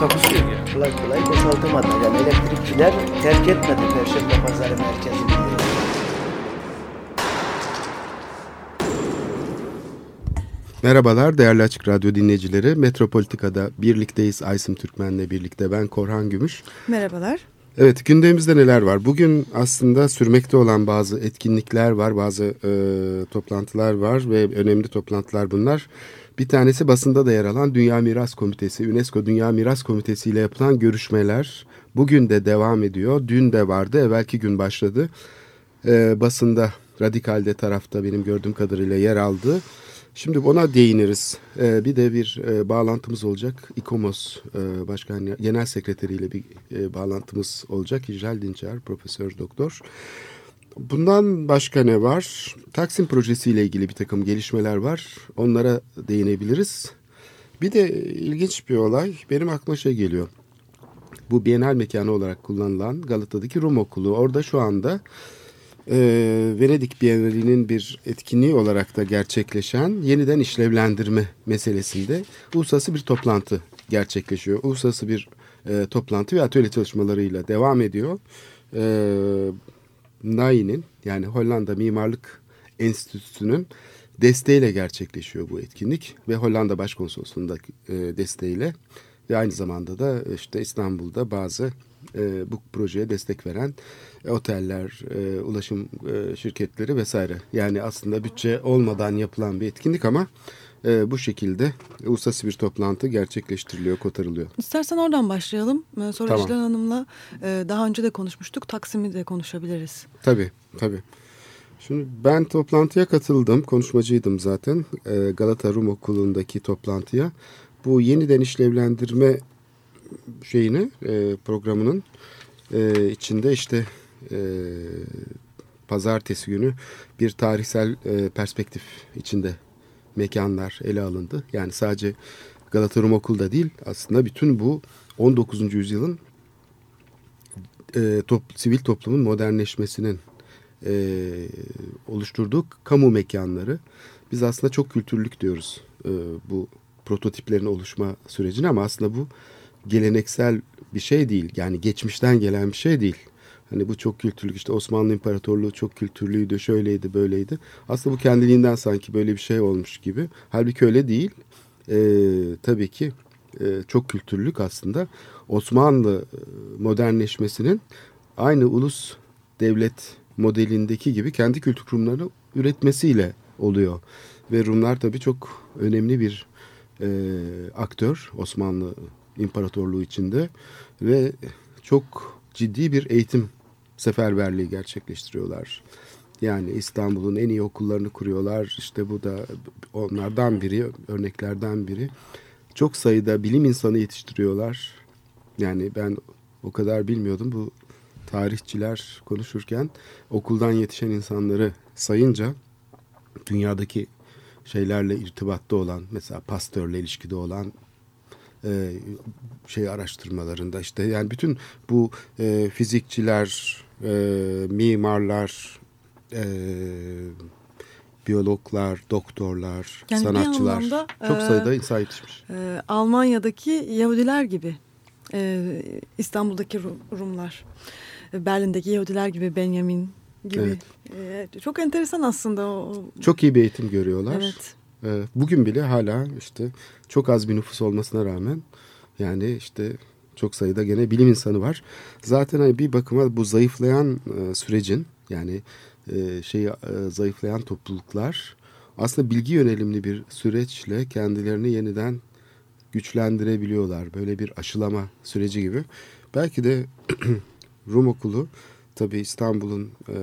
Takusuyor yani. kolay kolay boşaltamadı. Yani elektrikçiler terk etmedi Perşembe Pazarı merkezini. Merhabalar değerli Açık Radyo dinleyicileri. Metropolitika'da birlikteyiz Aysim Türkmen'le birlikte. Ben Korhan Gümüş. Merhabalar. Evet gündemimizde neler var? Bugün aslında sürmekte olan bazı etkinlikler var, bazı e, toplantılar var ve önemli toplantılar bunlar. Bir tanesi basında da yer alan Dünya Miras Komitesi, UNESCO Dünya Miras Komitesi ile yapılan görüşmeler bugün de devam ediyor. Dün de vardı, evvelki gün başladı. E, basında Radikal'de tarafta benim gördüğüm kadarıyla yer aldı. Şimdi ona değiniriz. Ee, bir de bir e, bağlantımız olacak. İKOMOS e, Başkan Genel Sekreteri ile bir e, bağlantımız olacak. İcral Dinçer, Profesör Doktor. Bundan başka ne var? Taksim projesiyle ilgili bir takım gelişmeler var. Onlara değinebiliriz. Bir de ilginç bir olay. Benim aklıma şey geliyor. Bu Bienal mekanı olarak kullanılan Galata'daki Rum Okulu. Orada şu anda e, Venedik Bienali'nin bir etkinliği olarak da gerçekleşen yeniden işlevlendirme meselesinde uluslararası bir toplantı gerçekleşiyor. Uluslararası bir e, toplantı ve atölye çalışmalarıyla devam ediyor. E, NAI'nin yani Hollanda Mimarlık Enstitüsü'nün desteğiyle gerçekleşiyor bu etkinlik ve Hollanda Başkonsolosluğu'nun da e, desteğiyle ve aynı zamanda da işte İstanbul'da bazı e, bu projeye destek veren e, oteller, e, ulaşım e, şirketleri vesaire. Yani aslında bütçe olmadan yapılan bir etkinlik ama e, bu şekilde uluslararası bir toplantı gerçekleştiriliyor, kotarılıyor. İstersen oradan başlayalım. Ee, Sonra Tamam. İclal Hanım'la e, daha önce de konuşmuştuk. Taksim'i de konuşabiliriz. Tabii, tabii. Şimdi ben toplantıya katıldım, konuşmacıydım zaten e, Galata Rum Okulu'ndaki toplantıya. Bu yeniden işlevlendirme şeyini, e, programının e, içinde işte e, pazartesi günü bir tarihsel e, perspektif içinde mekanlar ele alındı. Yani sadece Galata Rum Okulu'da değil aslında bütün bu 19. yüzyılın e, top, sivil toplumun modernleşmesinin e, oluşturduğu kamu mekanları. Biz aslında çok kültürlük diyoruz e, bu prototiplerin oluşma sürecine ama aslında bu geleneksel bir şey değil. Yani geçmişten gelen bir şey değil. Hani bu çok kültürlük işte Osmanlı İmparatorluğu çok kültürlüydü, şöyleydi, böyleydi. Aslında bu kendiliğinden sanki böyle bir şey olmuş gibi. Halbuki öyle değil. Ee, tabii ki e, çok kültürlük aslında Osmanlı e, modernleşmesinin aynı ulus devlet modelindeki gibi kendi kültür kurumlarını üretmesiyle oluyor. Ve Rumlar tabii çok önemli bir e, aktör Osmanlı İmparatorluğu içinde ve çok ciddi bir eğitim seferberliği gerçekleştiriyorlar. Yani İstanbul'un en iyi okullarını kuruyorlar. İşte bu da onlardan biri, örneklerden biri. Çok sayıda bilim insanı yetiştiriyorlar. Yani ben o kadar bilmiyordum. Bu tarihçiler konuşurken okuldan yetişen insanları sayınca dünyadaki şeylerle irtibatta olan mesela pastörle ilişkide olan e, şey araştırmalarında işte yani bütün bu e, fizikçiler, e, mimarlar, e, biyologlar, doktorlar, Yani sanatçılar anlamda, çok e, sayıda insan yetişmiş. Ee, Almanya'daki Yahudiler gibi. Ee, İstanbul'daki Rum- Rumlar. Ee, Berlin'deki Yahudiler gibi Benjamin gibi. Ee, çok enteresan aslında o- Çok iyi bir eğitim görüyorlar. Evet. E, bugün bile hala işte çok az bir nüfus olmasına rağmen yani işte çok sayıda gene bilim insanı var. Zaten hani bir bakıma bu zayıflayan e, sürecin yani e, şey e, zayıflayan topluluklar aslında bilgi yönelimli bir süreçle kendilerini yeniden güçlendirebiliyorlar. Böyle bir aşılama süreci gibi. Belki de Rum okulu tabii İstanbul'un e,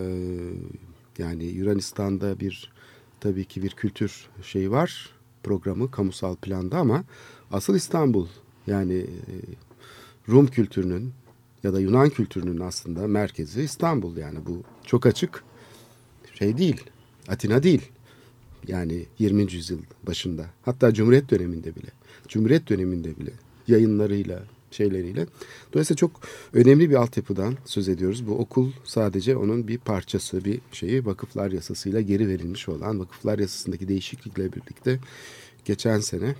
yani Yunanistan'da bir tabii ki bir kültür şeyi var programı kamusal planda ama asıl İstanbul yani e, Rum kültürünün ya da Yunan kültürünün aslında merkezi İstanbul yani bu çok açık şey değil. Atina değil. Yani 20. yüzyıl başında. Hatta Cumhuriyet döneminde bile. Cumhuriyet döneminde bile yayınlarıyla, şeyleriyle. Dolayısıyla çok önemli bir altyapıdan söz ediyoruz. Bu okul sadece onun bir parçası, bir şeyi vakıflar yasasıyla geri verilmiş olan vakıflar yasasındaki değişiklikle birlikte geçen sene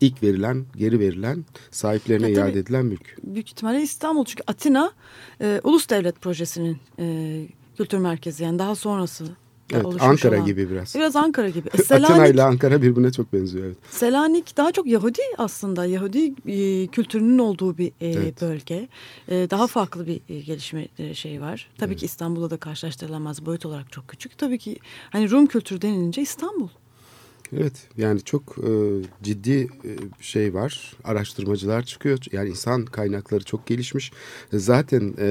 ilk verilen, geri verilen, sahiplerine Ya tabii. iade edilen mülk. Büyük ihtimalle İstanbul çünkü Atina e, Ulus Devlet Projesi'nin e, kültür merkezi yani daha sonrası. Evet, Ankara olan. gibi biraz. Biraz Ankara gibi. E, Atina Selanik, ile Ankara birbirine çok benziyor. Evet. Selanik daha çok Yahudi aslında. Yahudi e, kültürünün olduğu bir e, Evet. bölge. E, daha farklı bir e, gelişme e, şey var. Tabii ki İstanbul'la da karşılaştırılamaz. Boyut olarak çok küçük. Tabii ki hani Rum kültürü denilince İstanbul. Evet yani çok e, ciddi e, şey var. Araştırmacılar çıkıyor. Yani insan kaynakları çok gelişmiş. Zaten e,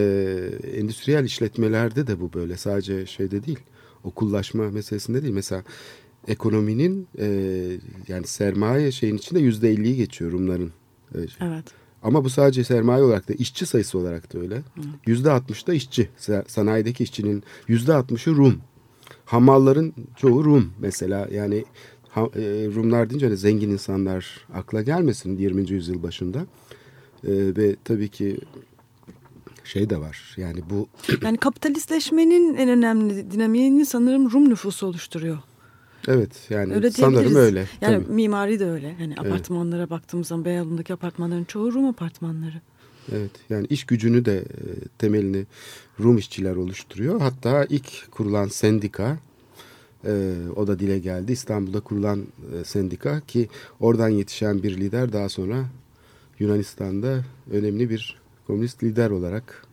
endüstriyel işletmelerde de bu böyle. Sadece şeyde değil. Okullaşma meselesinde değil. Mesela ekonominin e, yani sermaye şeyin içinde yüzde elliyi geçiyor Rumların. E, Evet. ama bu sadece sermaye olarak da işçi sayısı olarak da öyle. Yüzde altmış da işçi. Sa- Sanayideki işçinin yüzde altmışı Rum. Hamalların çoğu Rum mesela. Yani Rumlar deyince hani zengin insanlar akla gelmesin 20. yüzyıl başında. E, ve tabii ki şey de var. Yani bu Yani kapitalistleşmenin en önemli dinamiğini sanırım Rum nüfusu oluşturuyor. evet yani Öyle sanırım öyle. Yani tabii. mimari de öyle. Hani apartmanlara baktığımız zaman Beyoğlu'ndaki apartmanların çoğu Rum apartmanları. Evet yani iş gücünü de e, temelini Rum işçiler oluşturuyor. Hatta ilk kurulan sendika e, o da dile geldi. İstanbul'da kurulan e, sendika ki oradan yetişen bir lider daha sonra Yunanistan'da önemli bir komünist lider olarak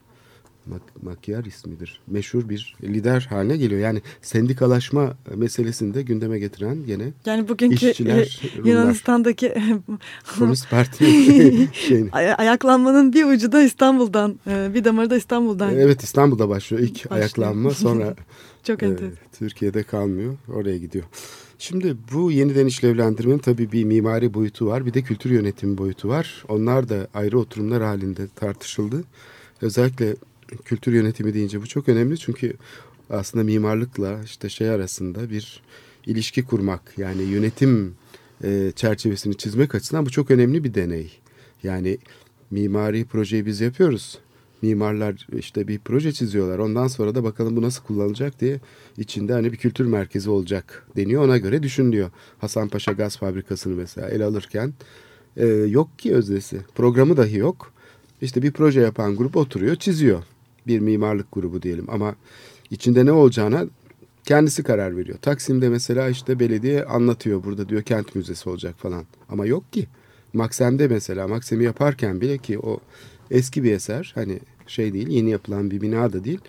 Mak Makyar ismidir. Meşhur bir lider haline geliyor. Yani sendikalaşma meselesini de gündeme getiren gene Yani bugünkü İşçiler, e, Rumlar. Yunanistan'daki Komünist Parti şeyini. ay- ayaklanmanın bir ucu da İstanbul'dan, e, bir damarı da İstanbul'dan. Evet İstanbul'da başlıyor ilk Başlıyor. ayaklanma sonra Çok e. Türkiye'de kalmıyor oraya gidiyor. Şimdi bu yeniden işlevlendirmenin tabii bir mimari boyutu var bir de kültür yönetimi boyutu var. Onlar da ayrı oturumlar halinde tartışıldı. Özellikle kültür yönetimi deyince bu çok önemli çünkü aslında mimarlıkla işte şey arasında bir ilişki kurmak yani yönetim e, çerçevesini çizmek açısından bu çok önemli bir deney. Yani mimari projeyi biz yapıyoruz. Mimarlar işte bir proje çiziyorlar. Ondan sonra da bakalım bu nasıl kullanılacak diye içinde hani bir kültür merkezi olacak deniyor. Ona göre düşünülüyor. Hasanpaşa Gaz Fabrikası'nı mesela ele alırken e, yok ki öznesi. Programı dahi yok. İşte bir proje yapan grup oturuyor, çiziyor. Bir mimarlık grubu diyelim ama içinde ne olacağına kendisi karar veriyor. Taksim'de mesela işte belediye anlatıyor burada diyor kent müzesi olacak falan. Ama yok ki. Maksem'de mesela Maksem'i yaparken bile ki o eski bir eser hani şey değil yeni yapılan bir bina da değil.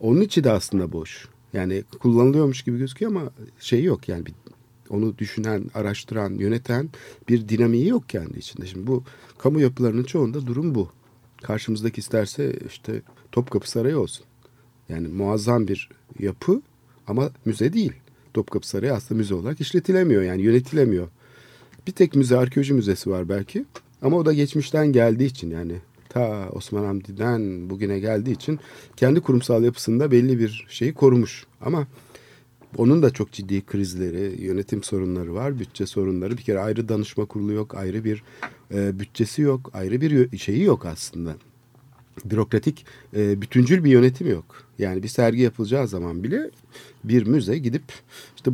Onun içi de aslında boş. Yani kullanılıyormuş gibi gözüküyor ama şey yok yani bir, onu düşünen, araştıran, yöneten bir dinamiği yok kendi içinde. Şimdi bu kamu yapılarının çoğunda durum bu. Karşımızdaki isterse işte Topkapı Sarayı olsun. Yani muazzam bir yapı ama müze değil. Topkapı Sarayı aslında müze olarak işletilemiyor yani yönetilemiyor. Bir tek müze arkeoloji müzesi var belki ama o da geçmişten geldiği için yani ta Osman Hamdi'den bugüne geldiği için kendi kurumsal yapısında belli bir şeyi korumuş. Ama onun da çok ciddi krizleri, yönetim sorunları var, bütçe sorunları. Bir kere ayrı danışma kurulu yok, ayrı bir e, bütçesi yok, ayrı bir şeyi yok aslında. Bürokratik, e, bütüncül bir yönetim yok. Yani bir sergi yapılacağı zaman bile bir müze gidip işte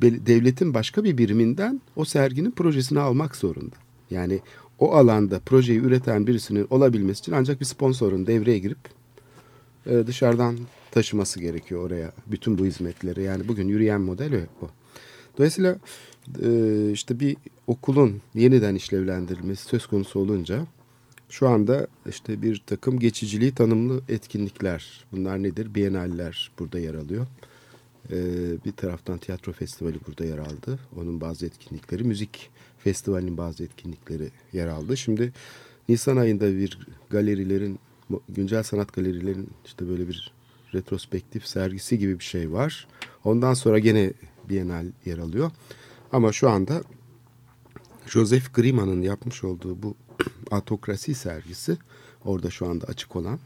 devletin başka bir biriminden o serginin projesini almak zorunda. Yani o alanda projeyi üreten birisinin olabilmesi için ancak bir sponsorun devreye girip e, dışarıdan taşıması gerekiyor oraya bütün bu hizmetleri. Yani bugün yürüyen model o. Dolayısıyla e, işte bir okulun yeniden işlevlendirilmesi söz konusu olunca şu anda işte bir takım geçiciliği tanımlı etkinlikler. Bunlar nedir? Biyenaller burada yer alıyor. E, bir taraftan tiyatro festivali burada yer aldı. Onun bazı etkinlikleri, müzik festivalinin bazı etkinlikleri yer aldı. Şimdi Nisan ayında bir galerilerin, güncel sanat galerilerin işte böyle bir retrospektif sergisi gibi bir şey var. Ondan sonra gene Bienal yer alıyor. Ama şu anda Joseph Grima'nın yapmış olduğu bu Atokrasi sergisi orada şu anda açık olan.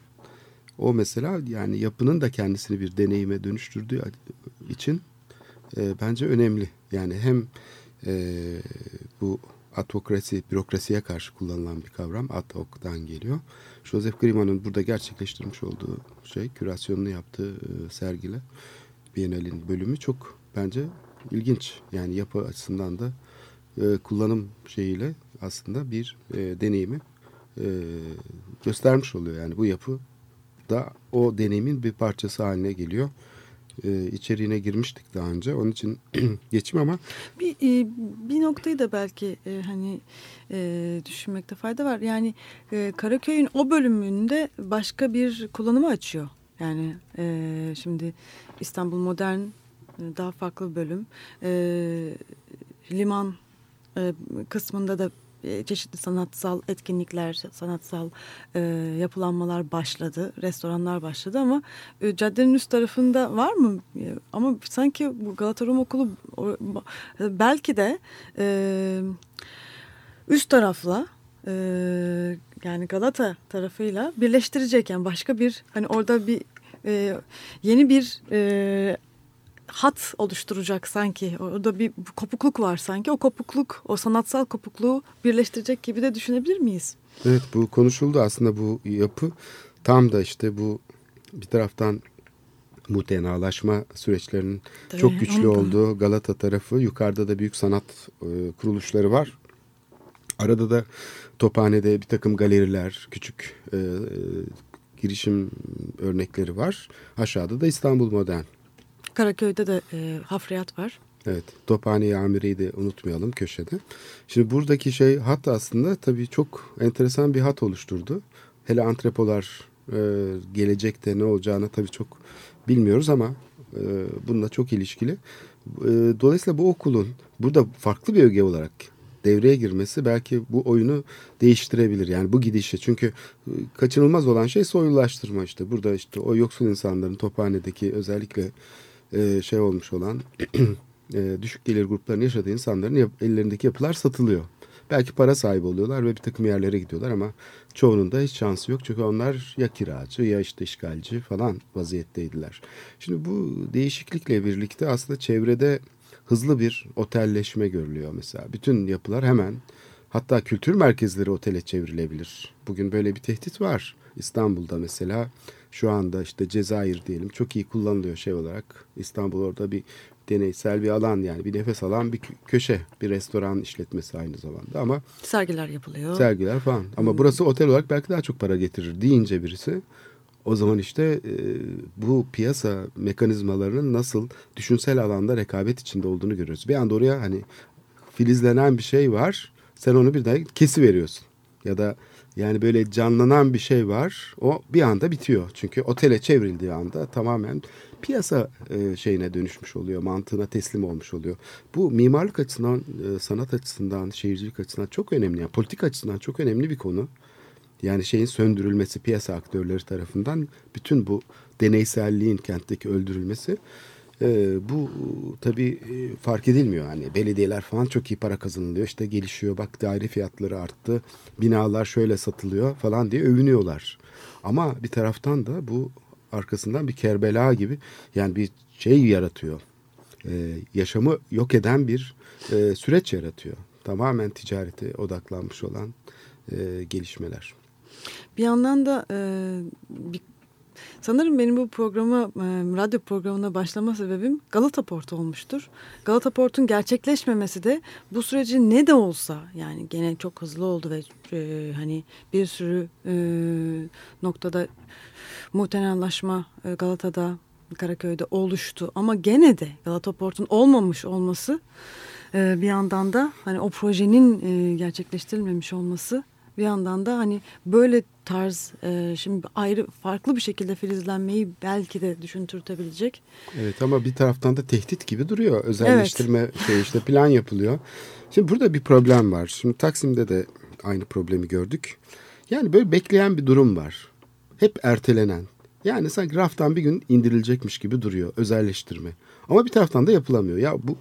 O mesela yani yapının da kendisini bir deneyime dönüştürdüğü için e, bence önemli. Yani hem e, bu atokrasi, bürokrasiye karşı kullanılan bir kavram. Atok'tan geliyor. Joseph Grima'nın burada gerçekleştirmiş olduğu şey, kürasyonunu yaptığı e, sergile Biennale'in bölümü çok bence ilginç. Yani yapı açısından da e, kullanım şeyiyle aslında bir e, deneyimi e, göstermiş oluyor. Yani bu yapı da o deneyimin bir parçası haline geliyor. E, içeriğine girmiştik daha önce. Onun için geçim ama bir e, bir noktayı da belki e, hani e, düşünmekte fayda var. Yani e, Karaköy'ün o bölümünde başka bir kullanımı açıyor. Yani e, şimdi İstanbul Modern e, daha farklı bölüm. E, liman e, kısmında da çeşitli sanatsal etkinlikler, sanatsal e, yapılanmalar başladı, restoranlar başladı ama e, caddenin üst tarafında var mı? E, ama sanki bu Galata Rum Okulu o, belki de e, üst tarafla e, yani Galata tarafıyla birleştirecek yani başka bir hani orada bir e, yeni bir e, hat oluşturacak sanki. Orada bir kopukluk var sanki. O kopukluk, o sanatsal kopukluğu birleştirecek gibi de düşünebilir miyiz? Evet bu konuşuldu aslında bu yapı tam da işte bu bir taraftan bu tenalaşma süreçlerinin Tabii, çok güçlü ondan. olduğu Galata tarafı. Yukarıda da büyük sanat e, kuruluşları var. Arada da Tophane'de bir takım galeriler, küçük e, e, girişim örnekleri var. Aşağıda da İstanbul Modern Karaköy'de de e, hafriyat var. Evet, Tophane Amire'yi de unutmayalım köşede. Şimdi buradaki şey hat aslında tabii çok enteresan bir hat oluşturdu. Hele antrepolar e, gelecekte ne olacağını tabii çok bilmiyoruz ama e, bununla çok ilişkili. E, dolayısıyla bu okulun burada farklı bir öge olarak devreye girmesi belki bu oyunu değiştirebilir. Yani bu gidişe çünkü e, kaçınılmaz olan şey soylulaştırma işte. Burada işte o yoksul insanların tophanedeki özellikle e, şey olmuş olan e, düşük gelir gruplarının yaşadığı insanların yap, ellerindeki yapılar satılıyor. Belki para sahibi oluyorlar ve bir takım yerlere gidiyorlar ama çoğunun da hiç şansı yok. Çünkü onlar ya kiracı ya işte işgalci falan vaziyetteydiler. Şimdi bu değişiklikle birlikte aslında çevrede hızlı bir otelleşme görülüyor mesela. Bütün yapılar hemen hatta kültür merkezleri otele çevrilebilir. Bugün böyle bir tehdit var. İstanbul'da mesela şu anda işte Cezayir diyelim çok iyi kullanılıyor şey olarak. İstanbul orada bir deneysel bir alan yani bir nefes alan bir köşe bir restoran işletmesi aynı zamanda ama sergiler yapılıyor. Sergiler falan ama hmm. burası otel olarak belki daha çok para getirir deyince birisi o zaman işte e, bu piyasa mekanizmalarının nasıl düşünsel alanda rekabet içinde olduğunu görüyoruz. Bir anda oraya hani filizlenen bir şey var. Sen onu bir daha kesi veriyorsun. Ya da yani böyle canlanan bir şey var. O bir anda bitiyor. Çünkü otele çevrildiği anda tamamen piyasa e, şeyine dönüşmüş oluyor. Mantığına teslim olmuş oluyor. Bu mimarlık açısından, e, sanat açısından, şehircilik açısından çok önemli. Yani politik açısından çok önemli bir konu. Yani şeyin söndürülmesi piyasa aktörleri tarafından bütün bu deneyselliğin kentteki öldürülmesi e, bu tabii e, fark edilmiyor. Hani belediyeler falan çok iyi para kazanılıyor. İşte gelişiyor bak daire fiyatları arttı. Binalar şöyle satılıyor falan diye övünüyorlar. Ama bir taraftan da bu arkasından bir kerbela gibi yani bir şey yaratıyor. E, yaşamı yok eden bir e, süreç yaratıyor. Tamamen ticarete odaklanmış olan e, gelişmeler. Bir yandan da e, bir Sanırım benim bu programı, e, radyo programına başlama sebebim Galata Port olmuştur. Galata Port'un gerçekleşmemesi de bu süreci ne de olsa yani gene çok hızlı oldu ve e, hani bir sürü e, noktada muhtenellaşma e, Galata'da, Karaköy'de oluştu. Ama gene de Galata Port'un olmamış olması e, bir yandan da hani o projenin e, gerçekleştirilmemiş olması bir yandan da hani böyle tarz e, şimdi ayrı farklı bir şekilde filizlenmeyi belki de düşüntürtebilecek. Evet ama bir taraftan da tehdit gibi duruyor. Özelleştirme evet. şey işte plan yapılıyor. Şimdi burada bir problem var. Şimdi Taksim'de de aynı problemi gördük. Yani böyle bekleyen bir durum var. Hep ertelenen. Yani sanki raftan bir gün indirilecekmiş gibi duruyor özelleştirme. Ama bir taraftan da yapılamıyor. Ya bu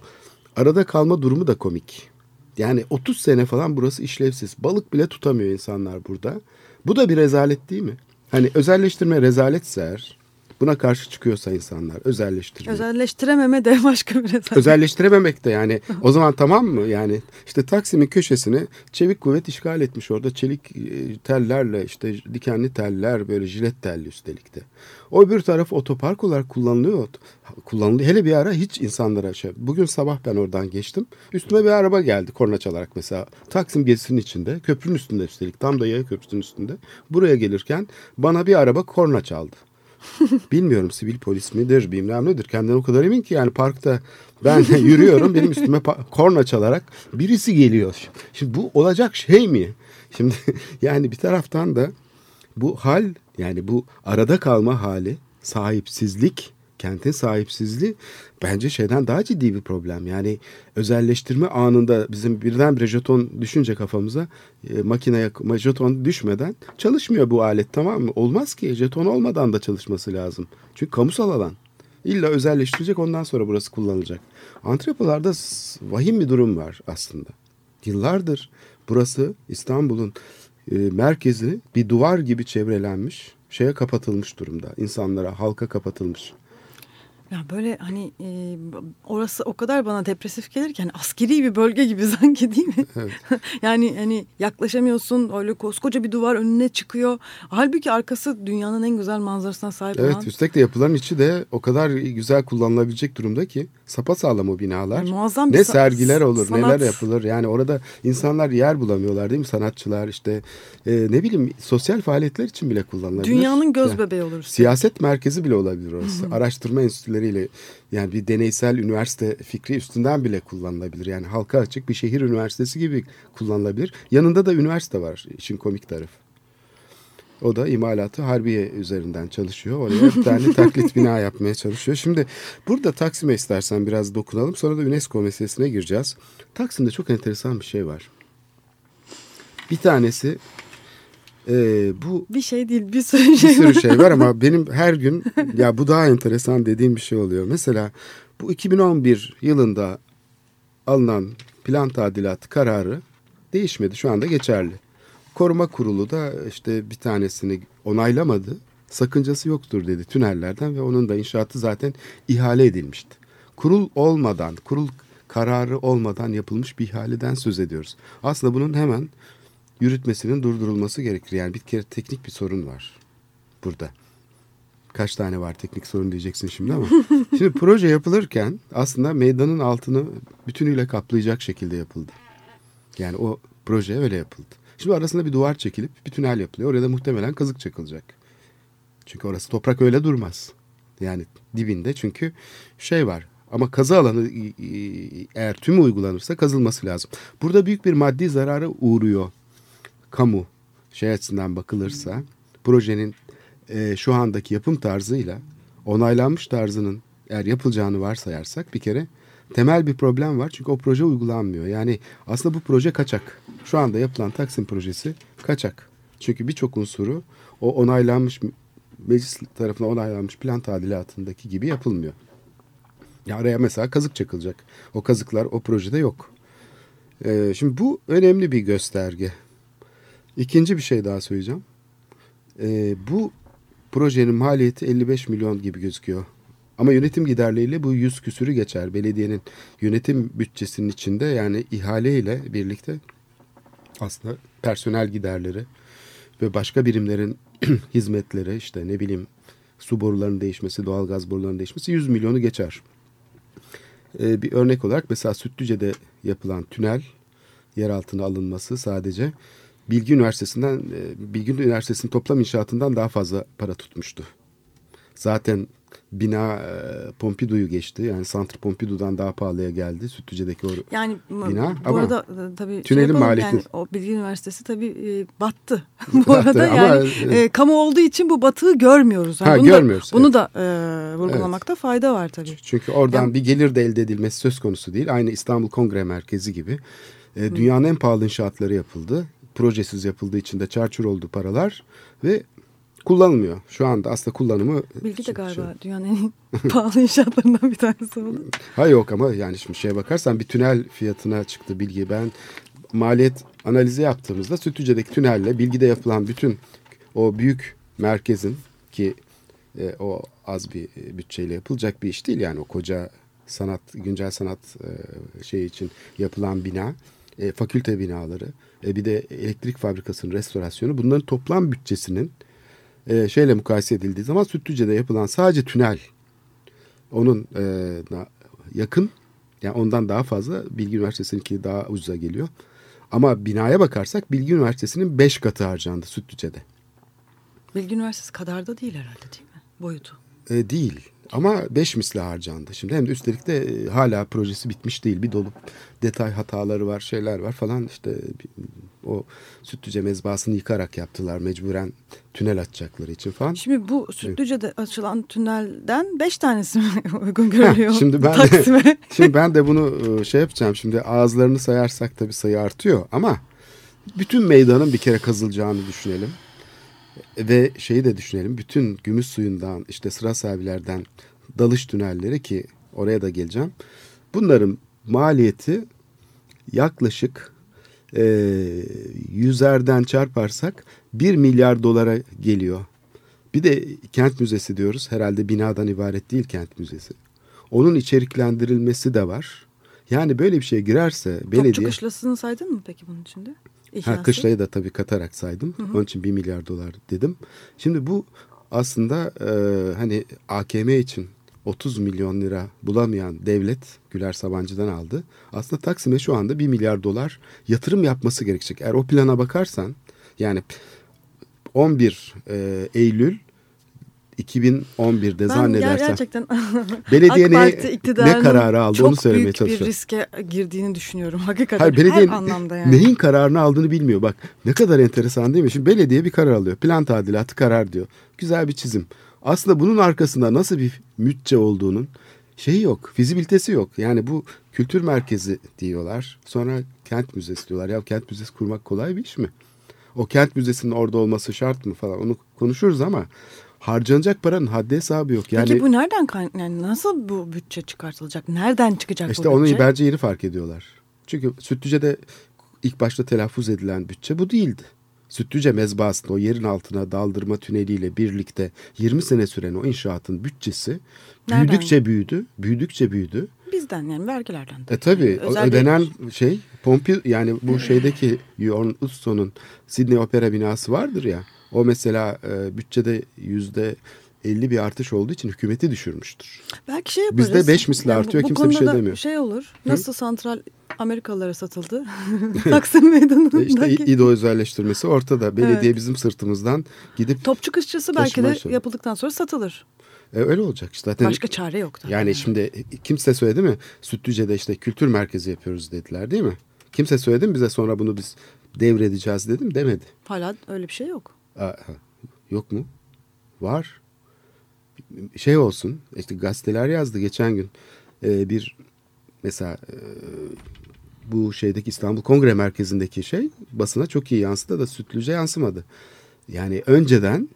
arada kalma durumu da komik. Yani 30 sene falan burası işlevsiz. Balık bile tutamıyor insanlar burada. Bu da bir rezalet değil mi? Hani özelleştirme rezaletse eğer buna karşı çıkıyorsa insanlar özelleştirme. Özelleştirememe de başka bir rezalet. Özelleştirememek de yani o zaman tamam mı yani işte Taksim'in köşesini çevik kuvvet işgal etmiş orada çelik e, tellerle işte dikenli teller böyle jilet telli üstelik de. O öbür taraf otopark olarak kullanılıyor. Kullanılıyor. Hele bir ara hiç insanlara şey. Bugün sabah ben oradan geçtim. Üstüme bir araba geldi korna çalarak mesela. Taksim gezisinin içinde köprünün üstünde üstelik tam da yaya köprüsünün üstünde. Buraya gelirken bana bir araba korna çaldı. Bilmiyorum sivil polis midir bilmem nedir. Kendinden o kadar emin ki yani parkta ben yürüyorum benim üstüme korna çalarak birisi geliyor. Şimdi bu olacak şey mi? Şimdi yani bir taraftan da bu hal yani bu arada kalma hali sahipsizlik kentin sahipsizliği bence şeyden daha ciddi bir problem. Yani özelleştirme anında bizim birdenbire jeton düşünce kafamıza e, makineye jeton düşmeden çalışmıyor bu alet tamam mı? Olmaz ki jeton olmadan da çalışması lazım. Çünkü kamusal alan. İlla özelleştirecek ondan sonra burası kullanılacak. Antrepolarda vahim bir durum var aslında. Yıllardır burası İstanbul'un e, merkezi bir duvar gibi çevrelenmiş, şeye kapatılmış durumda. İnsanlara, halka kapatılmış. Ya böyle hani e, orası o kadar bana depresif gelirken yani askeri bir bölge gibi sanki değil mi? Evet. yani hani yaklaşamıyorsun öyle koskoca bir duvar önüne çıkıyor. Halbuki arkası dünyanın en güzel manzarasına sahip evet, olan. Evet üstelik de yapılan içi de o kadar güzel kullanılabilecek durumda ki sapasağlam o binalar. Yani muazzam ne sergiler olur sanat... neler yapılır. Yani orada insanlar yer bulamıyorlar değil mi sanatçılar işte e, ne bileyim sosyal faaliyetler için bile kullanılabilir. Dünyanın göz bebeği olur. Siyaset merkezi bile olabilir orası. Araştırma enstitüleri üniversiteleriyle yani bir deneysel üniversite fikri üstünden bile kullanılabilir. Yani halka açık bir şehir üniversitesi gibi kullanılabilir. Yanında da üniversite var işin komik tarafı. O da imalatı harbiye üzerinden çalışıyor. Oraya bir tane taklit bina yapmaya çalışıyor. Şimdi burada Taksim'e istersen biraz dokunalım. Sonra da UNESCO meselesine gireceğiz. Taksim'de çok enteresan bir şey var. Bir tanesi ee, bu bir şey değil bir sürü şey bir sürü şey var ama benim her gün ya bu daha enteresan dediğim bir şey oluyor. Mesela bu 2011 yılında alınan plan tadilat kararı değişmedi şu anda geçerli. Koruma kurulu da işte bir tanesini onaylamadı. Sakıncası yoktur dedi tünellerden ve onun da inşaatı zaten ihale edilmişti. Kurul olmadan, kurul kararı olmadan yapılmış bir ihaleden söz ediyoruz. Aslında bunun hemen yürütmesinin durdurulması gerekir. Yani bir kere teknik bir sorun var burada. Kaç tane var teknik sorun diyeceksin şimdi ama. şimdi proje yapılırken aslında meydanın altını bütünüyle kaplayacak şekilde yapıldı. Yani o proje öyle yapıldı. Şimdi arasında bir duvar çekilip bir tünel yapılıyor. Oraya da muhtemelen kazık çakılacak. Çünkü orası toprak öyle durmaz. Yani dibinde çünkü şey var. Ama kazı alanı eğer tümü uygulanırsa kazılması lazım. Burada büyük bir maddi zarara uğruyor kamu şey açısından bakılırsa projenin e, şu andaki yapım tarzıyla onaylanmış tarzının eğer yapılacağını varsayarsak bir kere temel bir problem var. Çünkü o proje uygulanmıyor. Yani aslında bu proje kaçak. Şu anda yapılan Taksim projesi kaçak. Çünkü birçok unsuru o onaylanmış meclis tarafından onaylanmış plan tadilatındaki gibi yapılmıyor. Ya araya mesela kazık çakılacak. O kazıklar o projede yok. Ee, şimdi bu önemli bir gösterge. İkinci bir şey daha söyleyeceğim. Ee, bu projenin maliyeti 55 milyon gibi gözüküyor. Ama yönetim giderleriyle bu yüz küsürü geçer. Belediyenin yönetim bütçesinin içinde yani ihale ile birlikte aslında personel giderleri ve başka birimlerin hizmetleri işte ne bileyim su borularının değişmesi, doğalgaz borularının değişmesi 100 milyonu geçer. Ee, bir örnek olarak mesela Sütlüce'de yapılan tünel yer altına alınması sadece Bilgi Üniversitesi'nden e, Bilgi Üniversitesi'nin toplam inşaatından daha fazla para tutmuştu. Zaten bina e, Pompidou'yu geçti. Yani Centre Pompidou'dan daha pahalıya geldi. Sütlüce'deki o yani, bina. Bu ama arada e, tabii şey tünelin şey maliyeti. Yani, o Bilgi Üniversitesi tabii e, battı. bu arada ama, yani e, kamu olduğu için bu batığı görmüyoruz. Yani ha, bunu görmüyoruz. Da, bunu da e, vurgulamakta evet. fayda var tabii. Çünkü oradan yani, bir gelir de elde edilmesi söz konusu değil. Aynı İstanbul Kongre Merkezi gibi. E, dünyanın en pahalı inşaatları yapıldı projesiz yapıldığı için de çarçur oldu paralar ve kullanılmıyor. Şu anda aslında kullanımı... Bilgi de galiba şey, dünyanın en pahalı inşaatlarından bir tanesi oldu. Hayır yok ama yani şimdi şeye bakarsan bir tünel fiyatına çıktı bilgi. Ben maliyet analizi yaptığımızda Sütlüce'deki tünelle bilgide yapılan bütün o büyük merkezin ki e, o az bir e, bütçeyle yapılacak bir iş değil yani o koca sanat güncel sanat e, şey için yapılan bina e, fakülte binaları e, bir de elektrik fabrikasının restorasyonu bunların toplam bütçesinin e, şeyle mukayese edildiği zaman Sütlüce'de yapılan sadece tünel onun e, yakın yani ondan daha fazla Bilgi Üniversitesi'ninki daha ucuza geliyor. Ama binaya bakarsak Bilgi Üniversitesi'nin 5 katı harcandı Sütlüce'de. Bilgi Üniversitesi kadar da değil herhalde değil mi? Boyutu. E, değil ama 5 misli harcandı. Şimdi hem de üstelik de e, hala projesi bitmiş değil. Bir dolu detay hataları var, şeyler var falan. İşte o Sütlüce mezbahasını yıkarak yaptılar mecburen tünel açacakları için falan. Şimdi bu Sütlüce'de açılan tünelden beş tanesi mi uygun görülüyor? şimdi ben de-. Şimdi ben de bunu e, şey yapacağım. Şimdi ağızlarını sayarsak tabii sayı artıyor ama bütün meydanın bir kere kazılacağını düşünelim. Ve şeyi de düşünelim. Bütün gümüş suyundan işte sıra sahibilerden dalış tünelleri ki oraya da geleceğim. Bunların maliyeti yaklaşık e, yüzerden çarparsak 1 milyar dolara geliyor. Bir de kent müzesi diyoruz. Herhalde binadan ibaret değil kent müzesi. Onun içeriklendirilmesi de var. Yani böyle bir şeye girerse belediye... Kışlası'nı saydın mı peki bunun içinde? Ha, İhyası. kışlayı da tabii katarak saydım. Onun için 1 milyar dolar dedim. Şimdi bu aslında e, hani AKM için 30 milyon lira bulamayan devlet Güler Sabancı'dan aldı. Aslında Taksim'e şu anda 1 milyar dolar yatırım yapması gerekecek. Eğer o plana bakarsan yani 11 e, Eylül 2011'de Ben zannedersem gerçekten belediye AK ne, Parti ne iktidarının kararı aldı çok onu söylemeye büyük bir çalışıyorum. riske girdiğini düşünüyorum. Hakikaten Hayır her belediye anlamda yani. neyin kararını aldığını bilmiyor. Bak ne kadar enteresan değil mi? Şimdi belediye bir karar alıyor. Plan tadilatı karar diyor. Güzel bir çizim. Aslında bunun arkasında nasıl bir bütçe olduğunun şeyi yok. Fizibilitesi yok. Yani bu kültür merkezi diyorlar. Sonra kent müzesi diyorlar. Ya kent müzesi kurmak kolay bir iş mi? O kent müzesinin orada olması şart mı falan onu konuşuruz ama harcanacak paranın haddi hesabı yok. Yani Peki bu nereden yani nasıl bu bütçe çıkartılacak? Nereden çıkacak İşte bu onu bütçe? bence yeni fark ediyorlar. Çünkü Sütlüce'de ilk başta telaffuz edilen bütçe bu değildi. Sütlüce mezbahasında o yerin altına daldırma tüneliyle birlikte 20 sene süren o inşaatın bütçesi Nereden? büyüdükçe büyüdü, büyüdükçe büyüdü. Bizden yani vergilerden. E tabii Yani özel ödenen değil. şey Pompeu yani bu şeydeki Jorn Usto'nun Sydney Opera binası vardır ya. O mesela e, bütçede yüzde 50 bir artış olduğu için hükümeti düşürmüştür. Belki şey yaparız. Bizde beş misli artıyor, bu, kimse bir şey demiyor. şey olur. Nasıl santral Amerikalılara satıldı? Taksim E işte Meydanı'ndaki. İDO özelleştirmesi ortada. Belediye bizim sırtımızdan gidip Topçu kışçısı belki de işi. yapıldıktan sonra satılır. e, öyle olacak işte zaten. Başka çare yok. tabii. Yani şimdi kimse söyledi mi? Sütlüce'de işte kültür merkezi yapıyoruz dediler değil mi? Kimse söyledi mi bize sonra bunu biz devredeceğiz dedim demedi. Hala öyle bir şey yok. Yok mu? Var. Şey olsun işte gazeteler yazdı geçen gün Ee, bir mesela e, bu şeydeki İstanbul Kongre Merkezi'ndeki şey basına çok iyi yansıdı da Sütlüce yansımadı. Yani önceden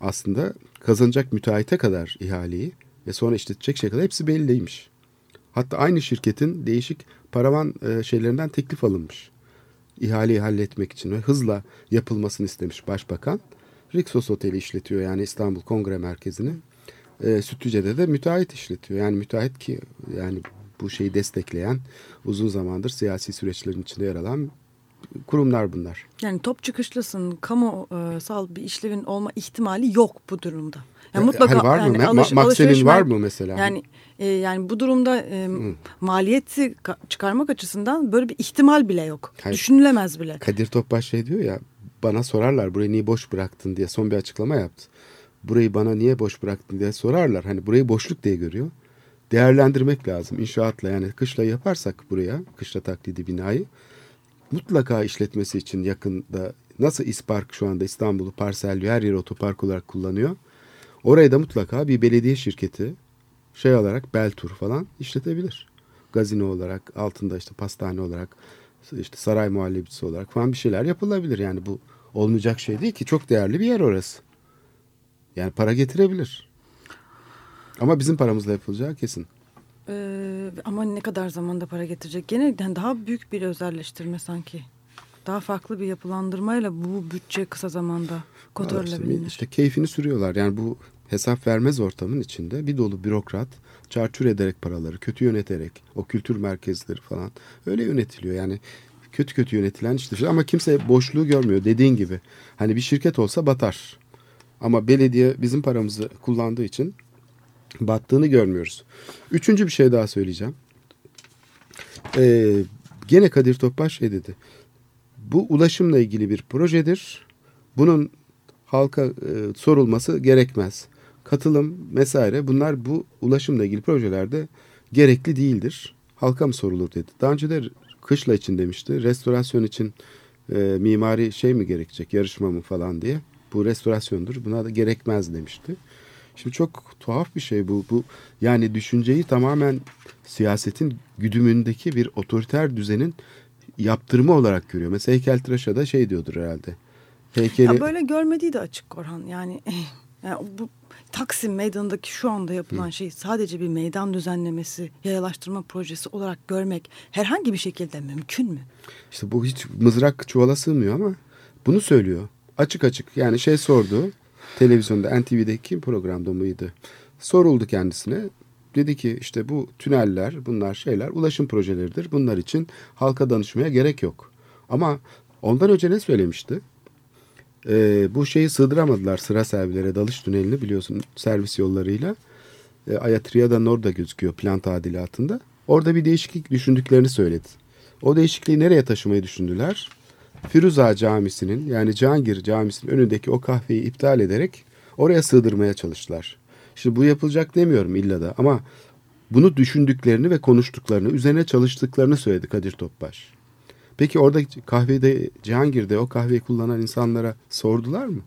aslında kazanacak müteahhite kadar ihaleyi ve sonra işletecek şey kadar hepsi belliymiş. Hatta aynı şirketin değişik paravan e, şeylerinden teklif alınmış. İhaleyi halletmek için ve hızla yapılmasını istemiş başbakan. Rixos Oteli işletiyor yani İstanbul Kongre Merkezi'ni. E, Sütlüce'de de müteahhit işletiyor. Yani müteahhit ki yani bu şeyi destekleyen uzun zamandır siyasi süreçlerin içinde yer alan kurumlar bunlar. Yani Topçu Kışlası'nın kamusal bir işlevin olma ihtimali yok bu durumda. Yani mutlaka Hani var mı? yani Ma- alış- alışveriş var mı mesela? Yani e, yani bu durumda e, maliyeti ka- çıkarmak açısından böyle bir ihtimal bile yok. Hayır. Düşünülemez bile. Kadir Topbaş şey diyor ya bana sorarlar burayı niye boş bıraktın diye son bir açıklama yaptı. Burayı bana niye boş bıraktın diye sorarlar. Hani burayı boşluk diye görüyor. Değerlendirmek lazım inşaatla yani kışla yaparsak buraya kışla taklidi binayı mutlaka işletmesi için yakında nasıl İspark şu anda İstanbul'u parselliyor her yeri otopark olarak kullanıyor. Orayı da mutlaka bir belediye şirketi şey olarak Beltur falan işletebilir. Gazino olarak altında işte pastane olarak işte saray muhallebicisi olarak falan bir şeyler yapılabilir. Yani bu olmayacak şey değil ki çok değerli bir yer orası. Yani para getirebilir. Ama bizim paramızla yapılacağı kesin. Ee, ama ne kadar zamanda para getirecek? Gene yani daha büyük bir özelleştirme sanki. Daha farklı bir yapılandırmayla bu bütçe kısa zamanda İşte, kotarılabilir. işte keyfini sürüyorlar. Yani bu hesap vermez ortamın içinde bir dolu bürokrat çarçur ederek paraları, kötü yöneterek o kültür merkezleri falan öyle yönetiliyor. Yani kötü kötü yönetilen işte ama kimse boşluğu görmüyor dediğin gibi. Hani bir şirket olsa batar. Ama belediye bizim paramızı kullandığı için battığını görmüyoruz. Üçüncü bir şey daha söyleyeceğim. Ee, gene Kadir Topbaş şey dedi. Bu ulaşımla ilgili bir projedir. Bunun halka e, sorulması gerekmez. Katılım vesaire bunlar bu ulaşımla ilgili projelerde gerekli değildir. Halka mı sorulur dedi. Daha önce de kışla için demişti. Restorasyon için e, mimari şey mi gerekecek yarışma mı falan diye. Bu restorasyondur buna da gerekmez demişti. Şimdi çok tuhaf bir şey bu. bu yani düşünceyi tamamen siyasetin güdümündeki bir otoriter düzenin yaptırımı olarak görüyor. Mesela heykeltıraşa da şey diyordur herhalde. Heykeli... Ya böyle görmediği de açık Korhan. Yani, yani bu Taksim Meydanı'ndaki şu anda yapılan Hı. şey sadece bir meydan düzenlemesi, yayalaştırma projesi olarak görmek herhangi bir şekilde mümkün mü? İşte bu hiç mızrak çuvala sığmıyor ama bunu söylüyor. Açık açık yani şey sordu televizyonda NTV'deki programda mıydı? Soruldu kendisine. Dedi ki işte bu tüneller bunlar şeyler ulaşım projeleridir. Bunlar için halka danışmaya gerek yok. Ama ondan önce ne söylemişti? Ee, bu şeyi sığdıramadılar sıra servilere dalış tünelini biliyorsun servis yollarıyla. Ee, Ayatria'dan orada gözüküyor plan tadilatında. Orada bir değişiklik düşündüklerini söyledi. O değişikliği nereye taşımayı düşündüler? Firuza Camisi'nin yani Cihangir Camisi'nin önündeki o kahveyi iptal ederek oraya sığdırmaya çalıştılar. Şimdi bu yapılacak demiyorum illa da ama bunu düşündüklerini ve konuştuklarını, üzerine çalıştıklarını söyledi Kadir Topbaş. Peki orada kahvede, Cihangir'de o kahveyi kullanan insanlara sordular mı?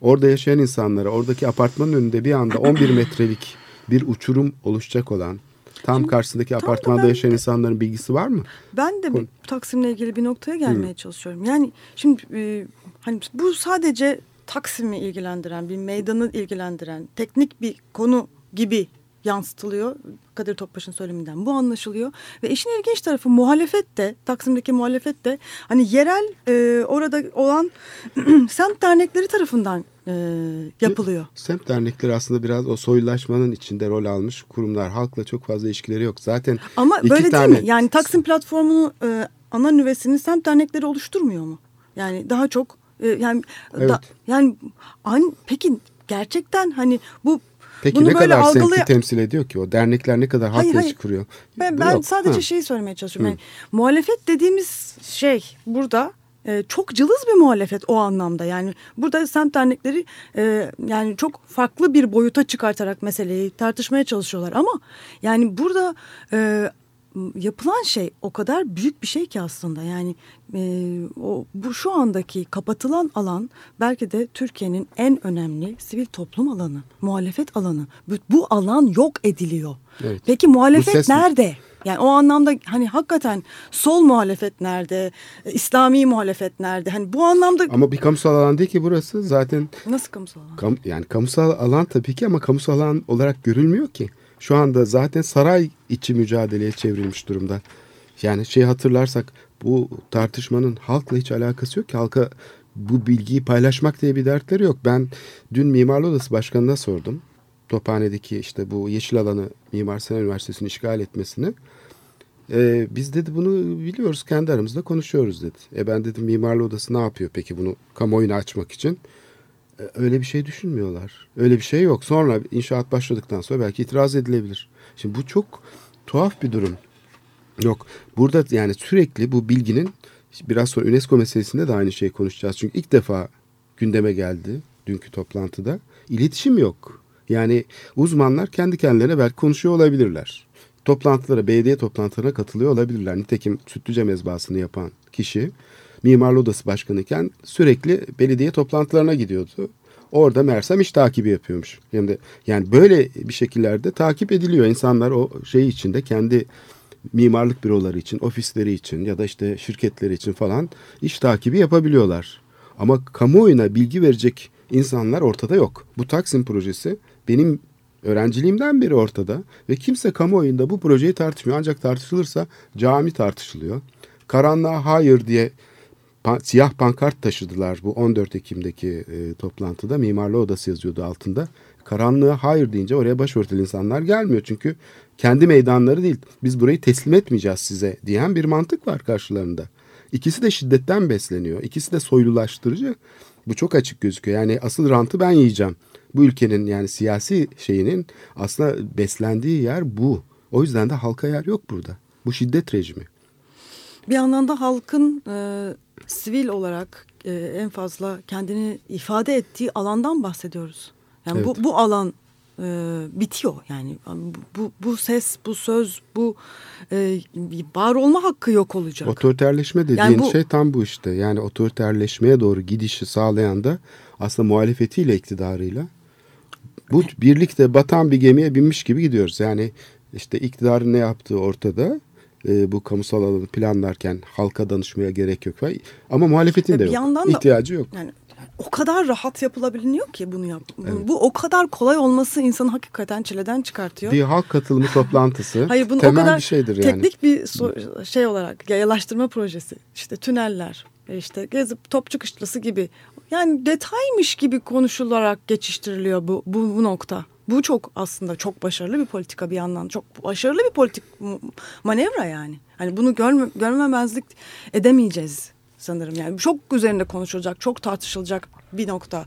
Orada yaşayan insanlara, oradaki apartmanın önünde bir anda 11 metrelik bir uçurum oluşacak olan tam Şimdi, karşısındaki apartmanda yaşayan de, insanların bilgisi var mı? Ben de bir, Taksim'le ilgili bir noktaya gelmeye Hı. çalışıyorum. Yani şimdi e, hani bu sadece Taksim'i ilgilendiren, bir meydanı ilgilendiren teknik bir konu gibi yansıtılıyor Kadir Topbaş'ın söyleminden. Bu anlaşılıyor ve işin ilginç tarafı muhalefet de Taksim'deki muhalefet de hani yerel e, orada olan semt dernekleri tarafından e, yapılıyor. Semt dernekleri aslında biraz o soylulaşmanın içinde rol almış kurumlar. Halkla çok fazla ilişkileri yok. Zaten Ama iki böyle tane... değil mi? Yani Taksim platformunu e, ana nüvesini semt dernekleri oluşturmuyor mu? Yani daha çok e, yani evet. da, yani an, peki gerçekten hani bu Peki Bunu ne kadar algılay- semti temsil ediyor ki o dernekler ne kadar halkla ilişki kuruyor? Ben, ben sadece ha. şeyi söylemeye çalışıyorum. Yani, muhalefet dediğimiz şey burada e, çok cılız bir muhalefet o anlamda. Yani burada semt dernekleri e, yani çok farklı bir boyuta çıkartarak meseleyi tartışmaya çalışıyorlar. Ama yani burada e, yapılan şey o kadar büyük bir şey ki aslında yani e, o bu şu andaki kapatılan alan belki de Türkiye'nin en önemli sivil toplum alanı, muhalefet alanı. Bu, alan yok ediliyor. Evet. Peki muhalefet nerede? Mi? Yani o anlamda hani hakikaten sol muhalefet nerede? İslami muhalefet nerede? Hani bu anlamda Ama bir kamusal alan değil ki burası. Zaten Nasıl kamusal alan? Kam, yani kamusal alan tabii ki ama kamusal alan olarak görülmüyor ki şu anda zaten saray içi mücadeleye çevrilmiş durumda. Yani şey hatırlarsak bu tartışmanın halkla hiç alakası yok ki. Halka bu bilgiyi paylaşmak diye bir dertleri yok. Ben dün Mimarlı Odası Başkanı'na sordum. Tophane'deki işte bu yeşil alanı Mimar Sinan Üniversitesi'nin işgal etmesini. Ee, biz dedi bunu biliyoruz kendi aramızda konuşuyoruz dedi. E ben dedim Mimarlı Odası ne yapıyor peki bunu kamuoyuna açmak için? E, öyle bir şey düşünmüyorlar. Öyle bir şey yok. Sonra inşaat başladıktan sonra belki itiraz edilebilir. Şimdi bu çok tuhaf bir durum. Yok. Burada yani sürekli bu bilginin biraz sonra UNESCO meselesinde de aynı şeyi konuşacağız. Çünkü ilk defa gündeme geldi dünkü toplantıda. İletişim yok. Yani uzmanlar kendi kendilerine belki konuşuyor olabilirler. Toplantılara, belediye toplantılarına katılıyor olabilirler. Nitekim Sütlüce mezbasını yapan kişi Mimarlı Odası Başkanıken sürekli belediye toplantılarına gidiyordu. Orada Mersem iş takibi yapıyormuş. Hem de yani böyle bir şekillerde takip ediliyor insanlar o şey içinde kendi mimarlık büroları için, ofisleri için ya da işte şirketleri için falan iş takibi yapabiliyorlar. Ama kamuoyuna bilgi verecek insanlar ortada yok. Bu Taksim projesi benim öğrenciliğimden beri ortada ve kimse kamuoyunda bu projeyi tartışmıyor. Ancak tartışılırsa cami tartışılıyor. Karanlığa hayır diye siyah pankart taşıdılar bu 14 Ekim'deki e, toplantıda. Mimarlı Odası yazıyordu altında. Karanlığa hayır deyince oraya başörtülü insanlar gelmiyor. Çünkü kendi meydanları değil. Biz burayı teslim etmeyeceğiz size diyen bir mantık var karşılarında. İkisi de şiddetten besleniyor. İkisi de soylulaştırıcı. Bu çok açık gözüküyor. Yani asıl rantı ben yiyeceğim. Bu ülkenin yani siyasi şeyinin aslında beslendiği yer bu. O yüzden de halka yer yok burada. Bu şiddet rejimi. Bir yandan da halkın e, sivil olarak e, en fazla kendini ifade ettiği alandan bahsediyoruz. Yani Evet. bu bu alan e, bitiyor yani bu bu ses bu söz bu e, var olma hakkı yok olacak. Otoriterleşme dediğin Yani bu- şey tam bu işte. Yani otoriterleşmeye doğru gidişi sağlayan da aslında muhalefetiyle iktidarıyla bu birlikte batan bir gemiye binmiş gibi gidiyoruz. Yani işte iktidarın ne yaptığı ortada. Ee, bu kamusal alanı planlarken halka danışmaya gerek yok. Ama muhalefetin de bir yok. yandan da- İhtiyacı yok. Yani o kadar rahat yapılabiliyor ki bunu yap. Bu, bu o kadar kolay olması insanı hakikaten çileden çıkartıyor. Bir halk katılımı toplantısı Hayır bunu o temel kadar bir şeydir yani. teknik bir so- şey olarak yayalaştırma projesi işte tüneller işte gezip top çıkışlısı gibi yani detaymış gibi konuşularak geçiştiriliyor bu, bu, bu nokta. Bu çok aslında çok başarılı bir politika bir yandan çok başarılı bir politik manevra yani. Hani bunu görme, görmemezlik edemeyeceğiz sanırım yani çok üzerinde konuşulacak çok tartışılacak bir nokta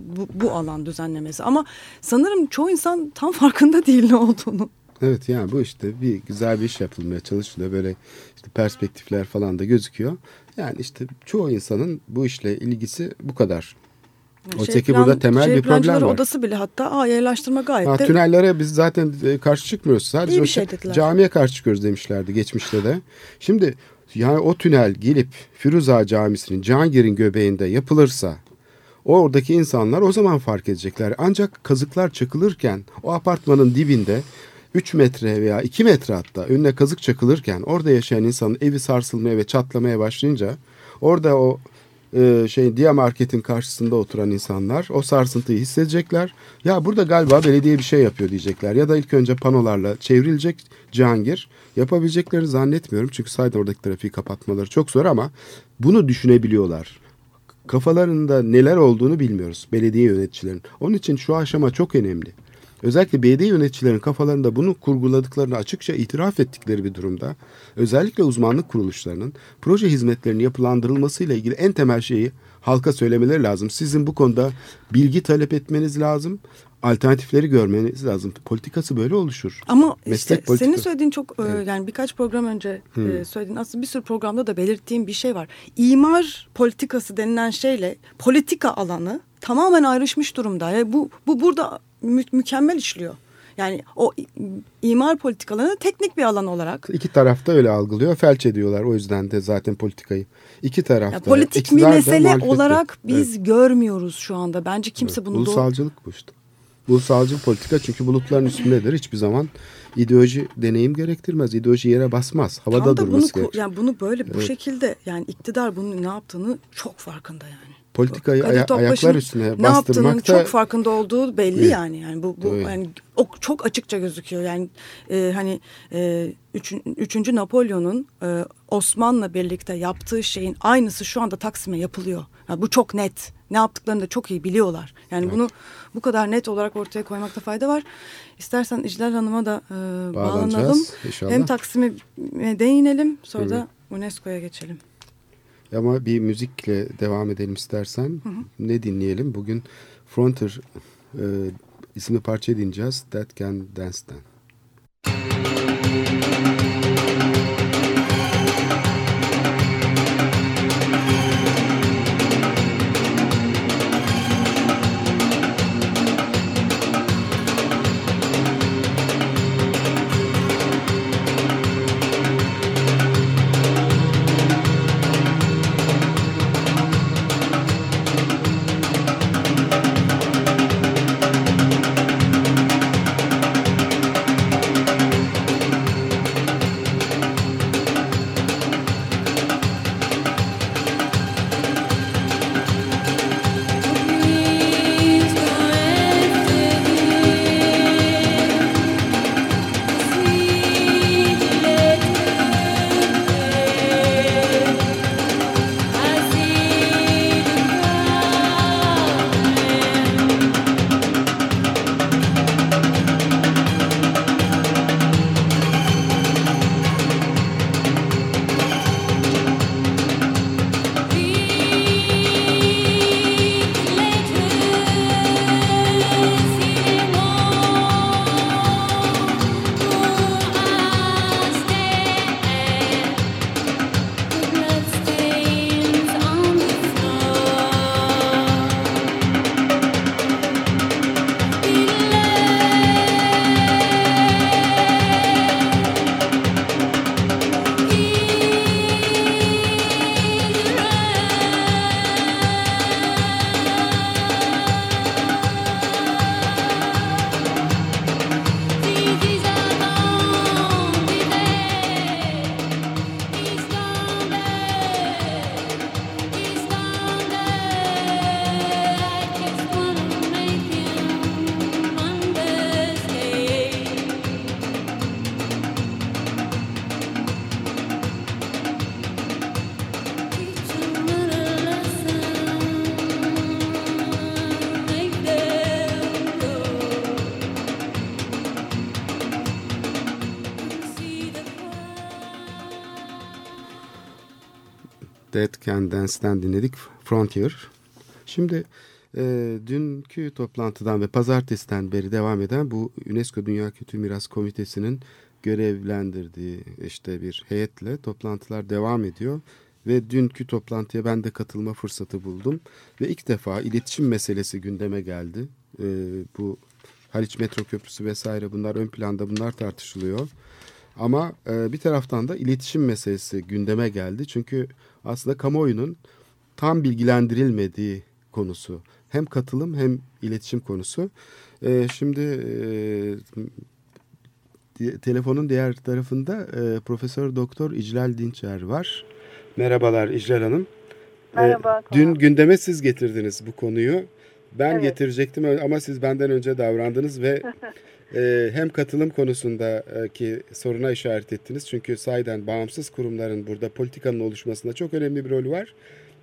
bu, bu alan düzenlemesi ama sanırım çoğu insan tam farkında değil ne olduğunu. Evet yani bu işte bir güzel bir iş yapılmaya çalışılıyor. Böyle işte perspektifler falan da gözüküyor. Yani işte çoğu insanın bu işle ilgisi bu kadar. Oysa ki burada temel şehir bir problem var. odası bile hatta aa yerleştirme gayet Ha, de tünellere biz zaten e, karşı çıkmıyoruz. Sadece İyi bir şey dediler. camiye karşı çıkıyoruz demişlerdi geçmişte de. Şimdi yani o tünel gelip Firuza Camisi'nin Cihangir'in göbeğinde yapılırsa oradaki insanlar o zaman fark edecekler. Ancak kazıklar çakılırken o apartmanın dibinde 3 metre veya 2 metre hatta önüne kazık çakılırken orada yaşayan insanın evi sarsılmaya ve çatlamaya başlayınca orada o e, şey Dia Market'in karşısında oturan insanlar o sarsıntıyı hissedecekler. Ya burada galiba belediye bir şey yapıyor diyecekler. Ya da ilk önce panolarla çevrilecek Cihangir. Yapabileceklerini zannetmiyorum. Çünkü sayede oradaki trafiği kapatmaları çok zor ama bunu düşünebiliyorlar. Kafalarında neler olduğunu bilmiyoruz belediye yöneticilerin. Onun için şu aşama çok önemli. Özellikle belediye yöneticilerin kafalarında bunu kurguladıklarını açıkça itiraf ettikleri bir durumda özellikle uzmanlık kuruluşlarının proje hizmetlerinin yapılandırılmasıyla ilgili en temel şeyi halka söylemeleri lazım. Sizin bu konuda bilgi talep etmeniz lazım. Alternatifleri görmeniz lazım. Politikası böyle oluşur. Ama Meslek işte politikası. senin söylediğin çok e, yani birkaç program önce e, söylediğin aslında bir sürü programda da belirttiğim bir şey var. İmar politikası denilen şeyle politika alanı tamamen ayrışmış durumda. Yani bu bu burada mü- mükemmel işliyor. Yani o imar politikalarını teknik bir alan olarak İki tarafta öyle algılıyor. Felç ediyorlar o yüzden de zaten politikayı. İki tarafta. ya politik bir mesele olarak biz Evet. görmüyoruz şu anda. Bence kimse bunu doğru Ulusalcılık bu işte. Ulusalcı politika çünkü bulutların üstündedir. Hiçbir zaman ideoloji deneyim gerektirmez. İdeoloji yere basmaz. Havada Tam da bunu durması ku- gerekir. yani bunu böyle bu Evet. şekilde yani iktidar bunun ne yaptığını çok farkında yani. Politikayı Kadir aya- Topbaş'ın ayaklar üstüne ne yaptığının çok farkında olduğu belli Evet. yani. Yani bu, bu Evet. yani o çok açıkça gözüküyor. Yani e, hani e, üçün- üçüncü Napolyon'un e, Osman'la birlikte yaptığı şeyin aynısı şu anda Taksim'e yapılıyor. Yani bu çok net. Ne yaptıklarını da çok iyi biliyorlar. Yani bunu bu kadar net olarak ortaya koymakta fayda var. İstersen İclal Hanım'a da e, bağlanalım. inşallah. Hem Taksim'e değinelim sonra da UNESCO'ya geçelim. Ama bir müzikle devam edelim istersen. Ne dinleyelim? Bugün Frontier e, isimli parçayı dinleyeceğiz. That Can Dance'den. Thank Dead Can Dance'den dinledik Frontier. Şimdi e, dünkü toplantıdan ve pazartesiden beri devam eden bu UNESCO Dünya Kültür Miras Komitesi'nin görevlendirdiği işte bir heyetle toplantılar devam ediyor. Ve dünkü toplantıya ben de katılma fırsatı buldum. Ve ilk defa iletişim meselesi gündeme geldi. E, bu Haliç Metro Köprüsü vesaire bunlar ön planda bunlar tartışılıyor. Ama e, bir taraftan da iletişim meselesi gündeme geldi. Çünkü aslında kamuoyunun tam bilgilendirilmediği konusu. Hem katılım hem iletişim konusu. E, şimdi e, telefonun diğer tarafında e, Profesör Doktor İclal Dinçer var. Merhabalar İclal Hanım. Merhaba. E, dün gündeme siz getirdiniz bu konuyu. Ben Evet. getirecektim ama siz benden önce davrandınız ve e, hem katılım konusundaki soruna işaret ettiniz. Çünkü sahiden bağımsız kurumların burada politikanın oluşmasında çok önemli bir rolü var.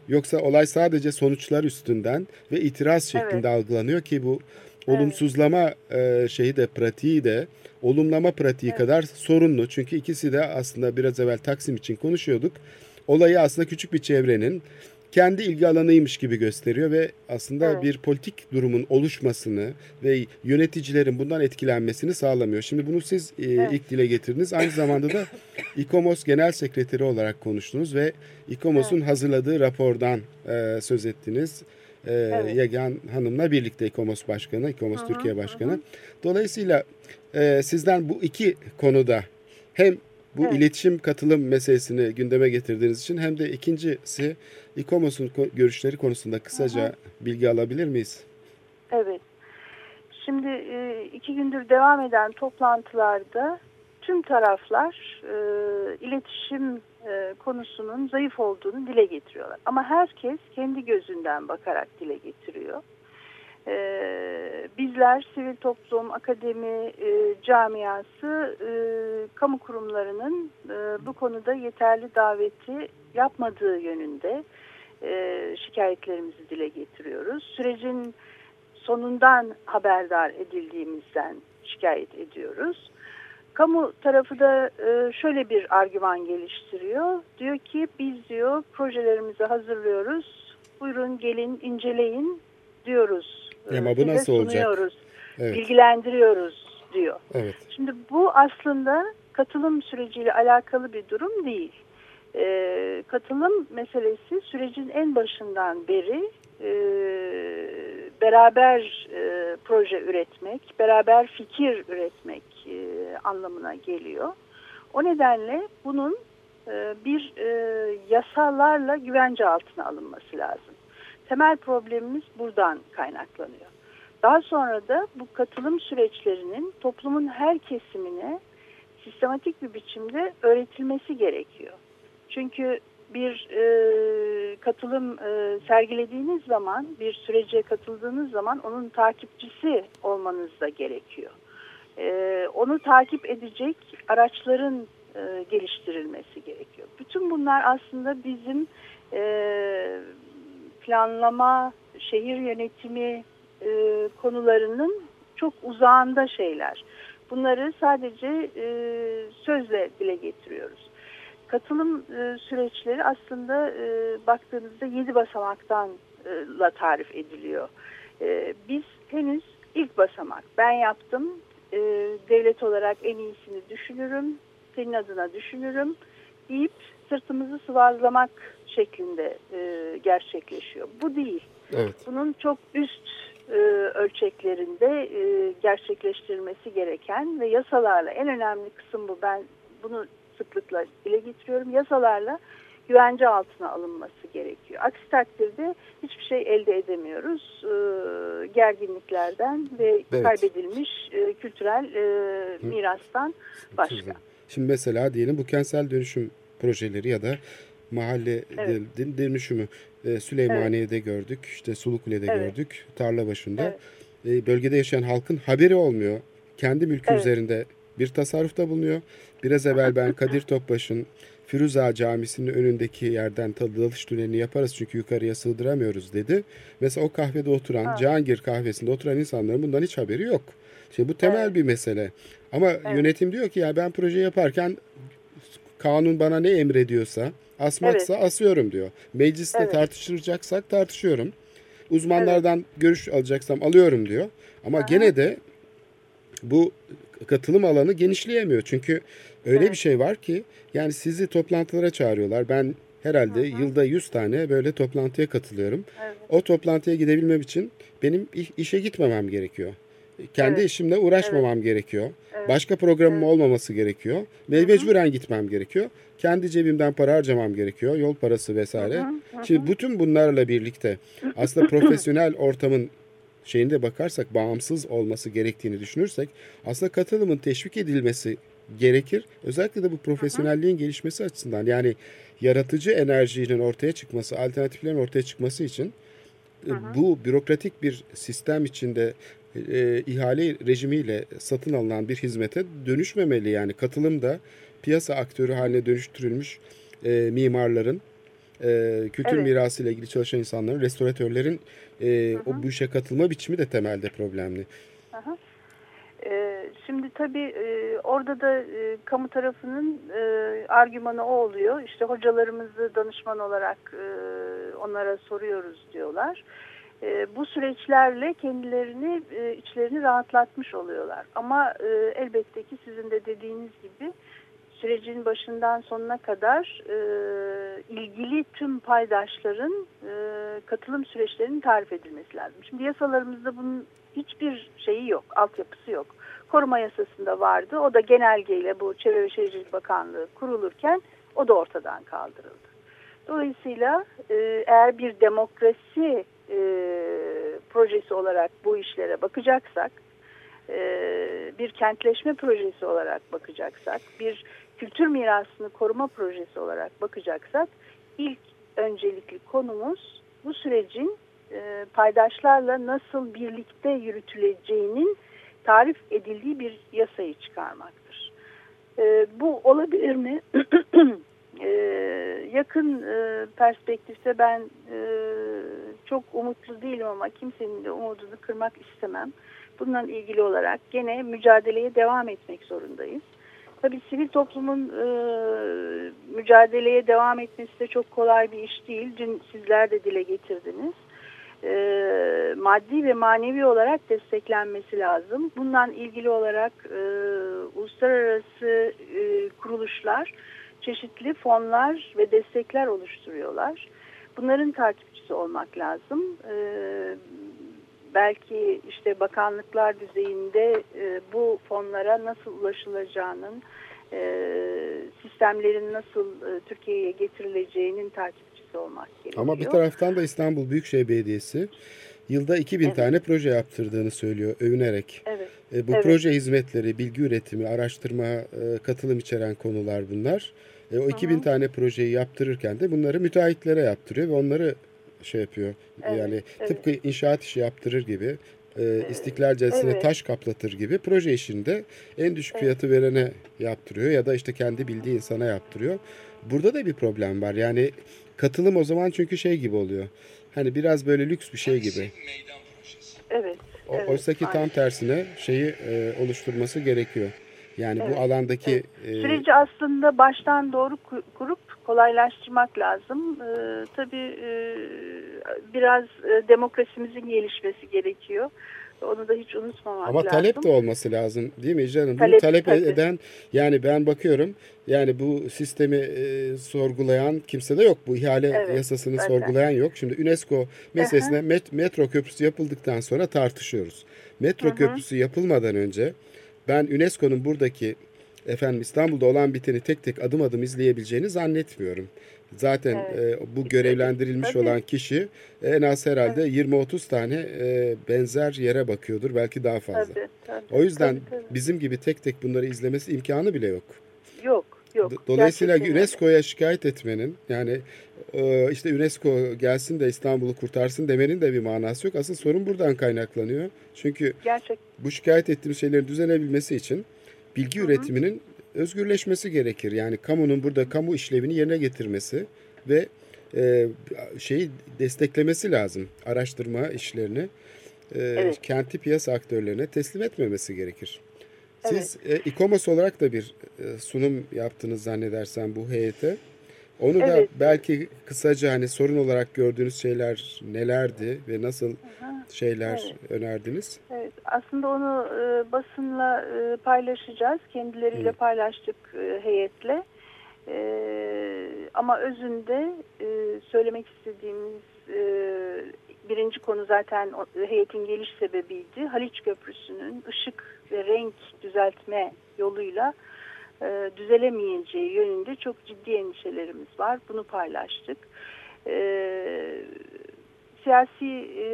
Yoksa olay sadece sonuçlar üstünden ve itiraz şeklinde algılanıyor ki bu olumsuzlama e, şeyi de pratiği de olumlama pratiği kadar sorunlu. Çünkü ikisi de aslında biraz evvel Taksim için konuşuyorduk. Olayı aslında küçük bir çevrenin kendi ilgi alanıymış gibi gösteriyor ve aslında Evet. bir politik durumun oluşmasını ve yöneticilerin bundan etkilenmesini sağlamıyor. Şimdi bunu siz e, ilk dile getirdiniz. Aynı zamanda da İKOMOS Genel Sekreteri olarak konuştunuz ve İKOMOS'un hazırladığı rapordan e, söz ettiniz. E, Evet. Yegen Hanım'la birlikte İKOMOS Başkanı, İKOMOS Türkiye Başkanı. Dolayısıyla e, sizden bu iki konuda hem bu Evet. iletişim katılım meselesini gündeme getirdiğiniz için hem de ikincisi İKOMOS'un ko- görüşleri konusunda kısaca bilgi alabilir miyiz? Evet. Şimdi e, iki gündür devam eden toplantılarda tüm taraflar e, iletişim e, konusunun zayıf olduğunu dile getiriyorlar. Ama herkes kendi gözünden bakarak dile getiriyor. E, bizler sivil toplum, akademi, e, camiası, e, kamu kurumlarının e, bu konuda yeterli daveti yapmadığı yönünde e, şikayetlerimizi dile getiriyoruz. Sürecin sonundan haberdar edildiğimizden şikayet ediyoruz. Kamu tarafı da e, şöyle bir argüman geliştiriyor. Diyor ki biz diyor projelerimizi hazırlıyoruz. Buyurun gelin inceleyin diyoruz. E, Ama bu nasıl olacak? sunuyoruz, Evet, Bilgilendiriyoruz diyor. evet. Şimdi bu aslında katılım süreciyle alakalı bir durum değil. Ee, katılım meselesi sürecin en başından beri e, beraber e, proje üretmek, beraber fikir üretmek e, anlamına geliyor. O nedenle bunun e, bir e, yasalarla güvence altına alınması lazım. Temel problemimiz buradan kaynaklanıyor. Daha sonra da bu katılım süreçlerinin toplumun her kesimine sistematik bir biçimde öğretilmesi gerekiyor. Çünkü bir e, katılım e, sergilediğiniz zaman, bir sürece katıldığınız zaman onun takipçisi olmanız da gerekiyor. E, onu takip edecek araçların e, geliştirilmesi gerekiyor. Bütün bunlar aslında bizim e, planlama, şehir yönetimi e, konularının çok uzağında şeyler. Bunları sadece e, sözle dile getiriyoruz. Katılım e, süreçleri aslında e, baktığınızda yedi basamaktan e, la tarif ediliyor. E, biz henüz ilk basamak. Ben yaptım. E, devlet olarak en iyisini düşünürüm. Senin adına düşünürüm deyip sırtımızı sıvazlamak şeklinde e, gerçekleşiyor. Bu değil. Evet. Bunun çok üst e, ölçeklerinde e, gerçekleştirilmesi gereken ve yasalarla en önemli kısım bu. Ben bunu sıklıkla dile getiriyorum. Yasalarla güvence altına alınması gerekiyor. Aksi takdirde hiçbir şey elde edemiyoruz. E, gerginliklerden ve Evet. kaybedilmiş e, kültürel e, mirastan başka. Şimdi mesela diyelim bu kentsel dönüşüm projeleri ya da mahalle Evet. dönüşümü e, Süleymaniye'de gördük, işte Sulukule'de Evet. gördük, tarla başında. Evet. E, bölgede yaşayan halkın haberi olmuyor. Kendi mülkü Evet. üzerinde bir tasarrufta bulunuyor. Biraz evvel ben Kadir Topbaş'ın Firuza Camisi'nin önündeki yerden dalış tünelini yaparız çünkü yukarıya sığdıramıyoruz dedi. Mesela o kahvede oturan, Ha. Cihangir kahvesinde oturan insanların bundan hiç haberi yok. Şimdi bu temel Evet. bir mesele. Ama yönetim diyor ki ya ben proje yaparken kanun bana ne emrediyorsa asmaksa asıyorum diyor. Mecliste Evet. tartışılacaksak tartışıyorum. Uzmanlardan görüş alacaksam alıyorum diyor. Ama gene de bu katılım alanı genişleyemiyor. Çünkü öyle bir şey var ki yani sizi toplantılara çağırıyorlar. Ben herhalde yılda 100 tane böyle toplantıya katılıyorum. Evet. O toplantıya gidebilmem için benim işe gitmemem gerekiyor. Kendi Evet. işimle uğraşmamam gerekiyor. Başka programım olmaması gerekiyor. Ve mecburen gitmem gerekiyor. Kendi cebimden para harcamam gerekiyor. Yol parası vesaire. Şimdi bütün bunlarla birlikte aslında profesyonel ortamın şeyinde bakarsak bağımsız olması gerektiğini düşünürsek aslında katılımın teşvik edilmesi gerekir. Özellikle de bu profesyonelliğin gelişmesi açısından yani yaratıcı enerjinin ortaya çıkması, alternatiflerin ortaya çıkması için e, bu bürokratik bir sistem içinde e, ihale rejimiyle satın alınan bir hizmete dönüşmemeli yani katılım da piyasa aktörü haline dönüştürülmüş e, mimarların e, kültür Evet. mirası ile ilgili çalışan insanların, restoratörlerin e, o bu işe katılma biçimi de temelde problemli. Ee, şimdi tabii e, orada da e, kamu tarafının e, argümanı o oluyor. İşte hocalarımızı danışman olarak e, onlara soruyoruz diyorlar. E, bu süreçlerle kendilerini e, içlerini rahatlatmış oluyorlar. Ama e, elbette ki sizin de dediğiniz gibi sürecin başından sonuna kadar e, ilgili tüm paydaşların e, katılım süreçlerinin tarif edilmesi lazım. Şimdi yasalarımızda bunun hiçbir şeyi yok, altyapısı yok. Koruma yasasında vardı. O da genelgeyle bu Çevre ve Şehircilik Bakanlığı kurulurken o da ortadan kaldırıldı. Dolayısıyla eğer bir demokrasi e, projesi olarak bu işlere bakacaksak, e, bir kentleşme projesi olarak bakacaksak, bir kültür mirasını koruma projesi olarak bakacaksak, ilk öncelikli konumuz bu sürecin e, paydaşlarla nasıl birlikte yürütüleceğinin tarif edildiği bir yasayı çıkarmaktır. E, bu olabilir mi? e, yakın e, perspektifte ben e, çok umutlu değilim ama kimsenin de umudunu kırmak istemem. Bununla ilgili olarak gene mücadeleye devam etmek zorundayız. Tabii sivil toplumun e, mücadeleye devam etmesi de çok kolay bir iş değil. Dün sizler de dile getirdiniz. E, maddi ve manevi olarak desteklenmesi lazım. Bundan ilgili olarak e, uluslararası e, kuruluşlar çeşitli fonlar ve destekler oluşturuyorlar. Bunların takipçisi olmak lazım. E, belki işte bakanlıklar düzeyinde e, bu fonlara nasıl ulaşılacağının, e, sistemlerin nasıl e, Türkiye'ye getirileceğinin takipçisi olmak gerekiyor. Ama bir taraftan da İstanbul Büyükşehir Belediyesi yılda 2000 Evet. tane proje yaptırdığını söylüyor övünerek. Evet. E, bu Evet. proje hizmetleri, bilgi üretimi, araştırma, e, katılım içeren konular bunlar. E, o 2000 tane projeyi yaptırırken de bunları müteahhitlere yaptırıyor ve onları şey yapıyor. Evet, yani evet. tıpkı inşaat işi yaptırır gibi, e, İstiklal Caddesi'ne evet. taş kaplatır gibi proje işinde en düşük fiyatı verene yaptırıyor ya da işte kendi bildiği insana yaptırıyor. Burada da bir problem var. Yani katılım o zaman çünkü şey gibi oluyor. Hani biraz böyle lüks bir şey gibi. Evet. Evet, oysa ki tam tersine şeyi e, oluşturması gerekiyor. Yani Evet, bu alandaki e, Süreci aslında baştan doğru ku- kurup kolaylaştırmak lazım. Ee, tabii e, biraz e, demokrasimizin gelişmesi gerekiyor. Onu da hiç unutmamak ama lazım. talep de olması lazım değil mi canım? Bunu Talep, talep tabii. eden yani ben bakıyorum yani bu sistemi e, sorgulayan kimse de yok. Bu ihale Evet, yasasını zaten. sorgulayan yok. Şimdi UNESCO meselesine met- metro köprüsü yapıldıktan sonra tartışıyoruz. Metro köprüsü yapılmadan önce ben UNESCO'nun buradaki efendim İstanbul'da olan biteni tek tek adım adım izleyebileceğini zannetmiyorum. Zaten Evet. e, bu görevlendirilmiş Tabii. olan kişi en az herhalde 20-30 tane e, benzer yere bakıyordur belki daha fazla. Tabii, tabii, O yüzden tabii, tabii. bizim gibi tek tek bunları izlemesi imkanı bile yok. Yok, yok. Do- Dolayısıyla. UNESCO'ya şikayet etmenin yani e, işte UNESCO gelsin de İstanbul'u kurtarsın demenin de bir manası yok. Asıl sorun buradan kaynaklanıyor. Çünkü Gerçek, bu şikayet ettiğimiz şeylerin düzelebilmesi için bilgi üretiminin özgürleşmesi gerekir. Yani kamunun burada kamu işlevini yerine getirmesi ve e, şeyi desteklemesi lazım. Araştırma işlerini e, Evet. kenti piyasa aktörlerine teslim etmemesi gerekir. Siz e, İKOMOS olarak da bir e, sunum yaptınız zannedersem bu heyete. Onu da Evet. belki kısaca hani sorun olarak gördüğünüz şeyler nelerdi ve nasıl şeyler önerdiniz? Evet, aslında onu e, basınla e, paylaşacağız. Kendileriyle paylaştık e, heyetle. E, ama özünde e, söylemek istediğimiz e, birinci konu zaten heyetin geliş sebebiydi. Haliç Köprüsü'nün ışık ve renk düzeltme yoluyla e, düzelemeyeceği yönünde çok ciddi endişelerimiz var. Bunu paylaştık. E, siyasi e,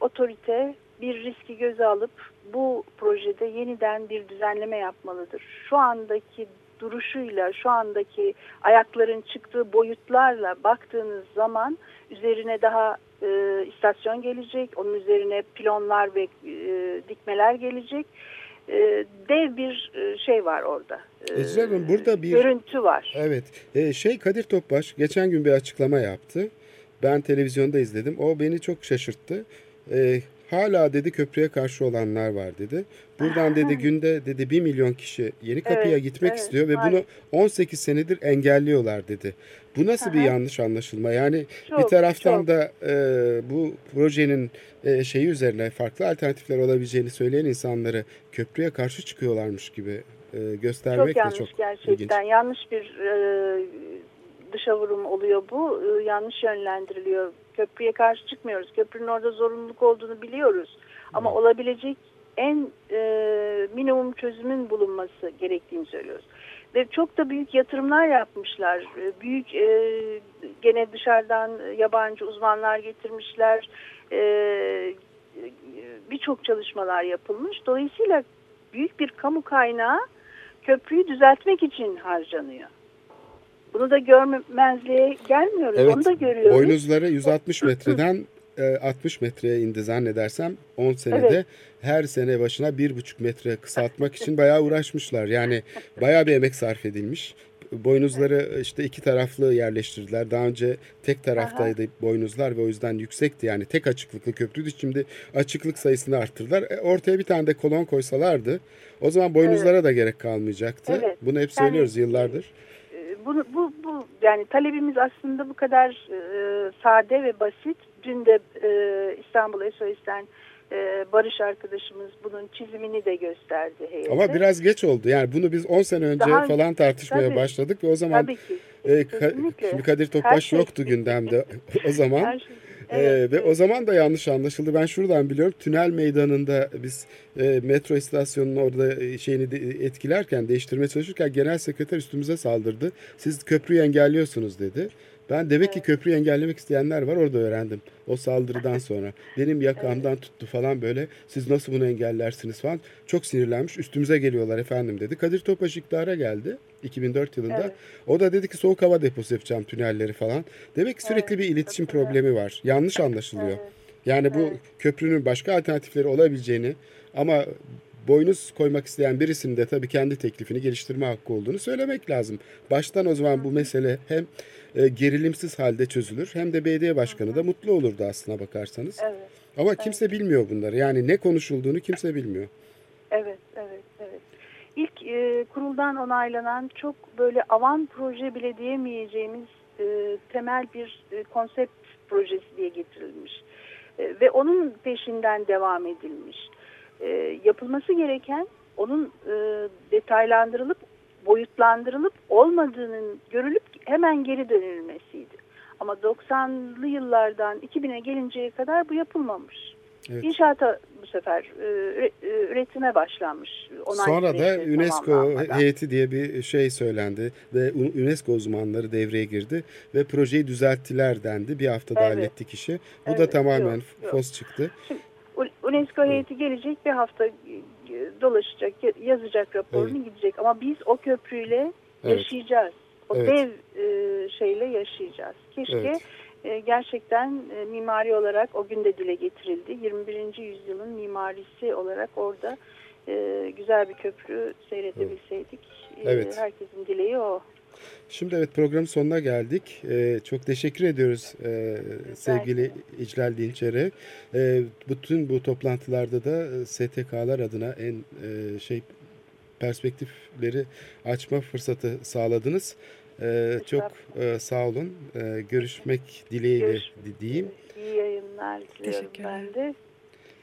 otorite bir riski göze alıp bu projede yeniden bir düzenleme yapmalıdır. Şu andaki duruşuyla, şu andaki ayakların çıktığı boyutlarla baktığınız zaman üzerine daha e, istasyon gelecek, onun üzerine pilonlar ve e, dikmeler gelecek. E, dev bir e, şey var orada. E, Ecra Hanım, burada bir- görüntü var. Evet. E, şey Kadir Topbaş geçen gün bir açıklama yaptı. Ben televizyonda izledim. O beni çok şaşırttı. E, hala dedi köprüye karşı olanlar var dedi. Buradan dedi günde dedi 1 milyon kişi yeni kapıya Evet, gitmek evet, istiyor ve maalesef. bunu 18 senedir engelliyorlar dedi. Bu nasıl bir yanlış anlaşılma? Yani bir Çok, taraftan çok. da e, bu projenin e, şeyi üzerine farklı alternatifler olabileceğini söyleyen insanları köprüye karşı çıkıyorlarmış gibi e, göstermek Çok de yanlış çok gerçekten. ilginç. Yanlış bir e, dışa vurum oluyor bu. E, yanlış yönlendiriliyor. Köprüye karşı çıkmıyoruz. Köprünün orada zorunluluk olduğunu biliyoruz. Ama olabilecek en e, minimum çözümün bulunması gerektiğini söylüyoruz. Ve çok da büyük yatırımlar yapmışlar. E, Büyük e, gene dışarıdan yabancı uzmanlar getirmişler. E, Birçok çalışmalar yapılmış. Dolayısıyla büyük bir kamu kaynağı köprüyü düzeltmek için harcanıyor. Bunu da görmemezliğe gelmiyoruz. Onu da görüyoruz. Boynuzları 160 metreden e, 60 metreye indi zannedersem 10 senede Evet. her sene başına 1,5 metre kısaltmak için bayağı uğraşmışlar. Yani bayağı bir emek sarf edilmiş. Boynuzları işte iki taraflı yerleştirdiler. Daha önce tek taraftaydı boynuzlar ve o yüzden yüksekti. Yani tek açıklıklı köprüydü. Şimdi açıklık sayısını arttırdılar. E, ortaya bir tane de kolon koysalardı o zaman boynuzlara da gerek kalmayacaktı. Evet. Bunu hep Yani- söylüyoruz yıllardır. Ee, bunu bu bu yani talebimiz aslında bu kadar e, sade ve basit. Dün de e, İstanbul SOS'ten e, Barış arkadaşımız bunun çizimini de gösterdi heyete. Ama biraz geç oldu. Yani bunu biz 10 sene önce Daha- falan tartışmaya Tabii. başladık ve o zaman tabii ki. e, Ka- şimdi Kadir Her Topbaş şey. yoktu gündemde o zaman. Her şey. E, Evet, ve evet. o zaman da yanlış anlaşıldı. Ben şuradan biliyorum. Tünel meydanında biz e, metro istasyonunun orada e, şeyini de- etkilerken, değiştirmeye çalışırken genel sekreter üstümüze saldırdı. Siz köprüyü engelliyorsunuz dedi. Ben demek ki köprüyü engellemek isteyenler var orada öğrendim. O saldırıdan sonra. Benim yakamdan tuttu falan böyle. Siz nasıl bunu engellersiniz falan. Çok sinirlenmiş. Üstümüze geliyorlar efendim dedi. Kadir Topbaş iktidara geldi 2004 yılında. Evet. O da dedi ki soğuk hava deposu yapacağım tünelleri falan. Demek ki sürekli bir iletişim problemi var. Yanlış anlaşılıyor. Yani bu köprünün başka alternatifleri olabileceğini ama boynuz koymak isteyen birisinin de tabii kendi teklifini geliştirme hakkı olduğunu söylemek lazım. Baştan o zaman bu mesele hem e, gerilimsiz halde çözülür hem de belediye başkanı da mutlu olurdu aslına bakarsanız. Evet. Ama kimse bilmiyor bunları. Yani ne konuşulduğunu kimse bilmiyor. Evet, evet, evet. İlk e, kuruldan onaylanan çok böyle avan proje bile diyemeyeceğimiz e, temel bir e, konsept projesi diye getirilmiş. E, ve onun peşinden devam edilmiş. E, yapılması gereken onun e, detaylandırılıp, boyutlandırılıp olmadığının görülüp hemen geri dönülmesiydi. Ama 90'lı yıllardan 2000'e gelinceye kadar bu yapılmamış. Evet. İnşaata bu sefer e, e, üretime başlanmış. Onay Sonra da UNESCO heyeti diye bir şey söylendi ve UNESCO uzmanları devreye girdi ve projeyi düzelttiler dendi. Bir haftada Evet. hallettik işi. Bu da Evet, tamamen yok, yok. fos çıktı. U- UNESCO heyeti gelecek bir hafta e, dolaşacak, ya- yazacak raporunu gidecek. Ama biz o köprüyle Evet. yaşayacağız. O Evet. dev e, şeyle yaşayacağız. Keşke Evet. e, gerçekten e, mimari olarak o gün de dile getirildi. 21. yüzyılın mimarisi olarak orada e, güzel bir köprü seyredebilseydik. E, Evet. herkesin dileği o. Şimdi evet programın sonuna geldik. Ee, çok teşekkür ediyoruz e, sevgili İclal Dinçer'e. E, bütün bu toplantılarda da e, STK'lar adına en e, şey perspektifleri açma fırsatı sağladınız. E, çok e, sağ olun. E, görüşmek dileğiyle Görüşmek diyeyim. İyi yayınlar diliyorum Teşekkür ben ederim. de.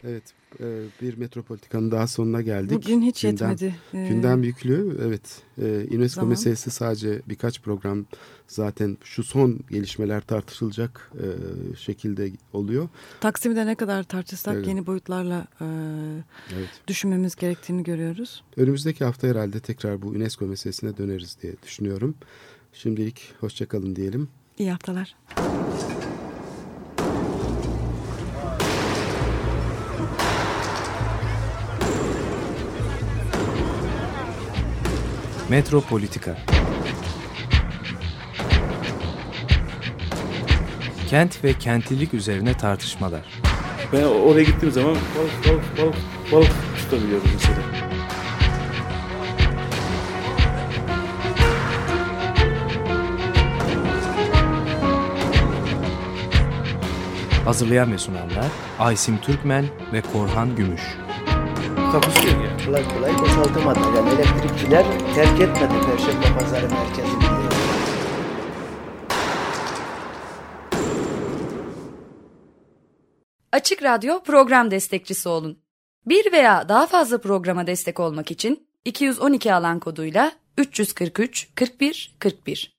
Evet, e, bir metropolitikanın daha sonuna geldik. Bugün hiç Gündem- yetmedi. Ee, Gündem yüklü, evet. E, UNESCO Zaman. meselesi sadece birkaç program zaten şu son gelişmeler tartışılacak e, şekilde oluyor. Taksim'de ne kadar tartışsak Evet. yeni boyutlarla e, Evet. düşünmemiz gerektiğini görüyoruz. Önümüzdeki hafta herhalde tekrar bu UNESCO meselesine döneriz diye düşünüyorum. Şimdilik hoşçakalın diyelim. İyi haftalar. Metropolitika Kent ve kentlilik üzerine tartışmalar. Ben oraya gittiğim zaman balık balık balık balık tutabiliyorum mesela. Hazırlayan ve sunanlar Aysim Türkmen ve Korhan Gümüş. Takusuyor yani. Kolay kolay boşaltamadı. Yani elektrikçiler terk etmedi Perşembe Pazarı merkezini. Açık Radyo program destekçisi olun. Bir veya daha fazla programa destek olmak için 212 alan koduyla 343 41 41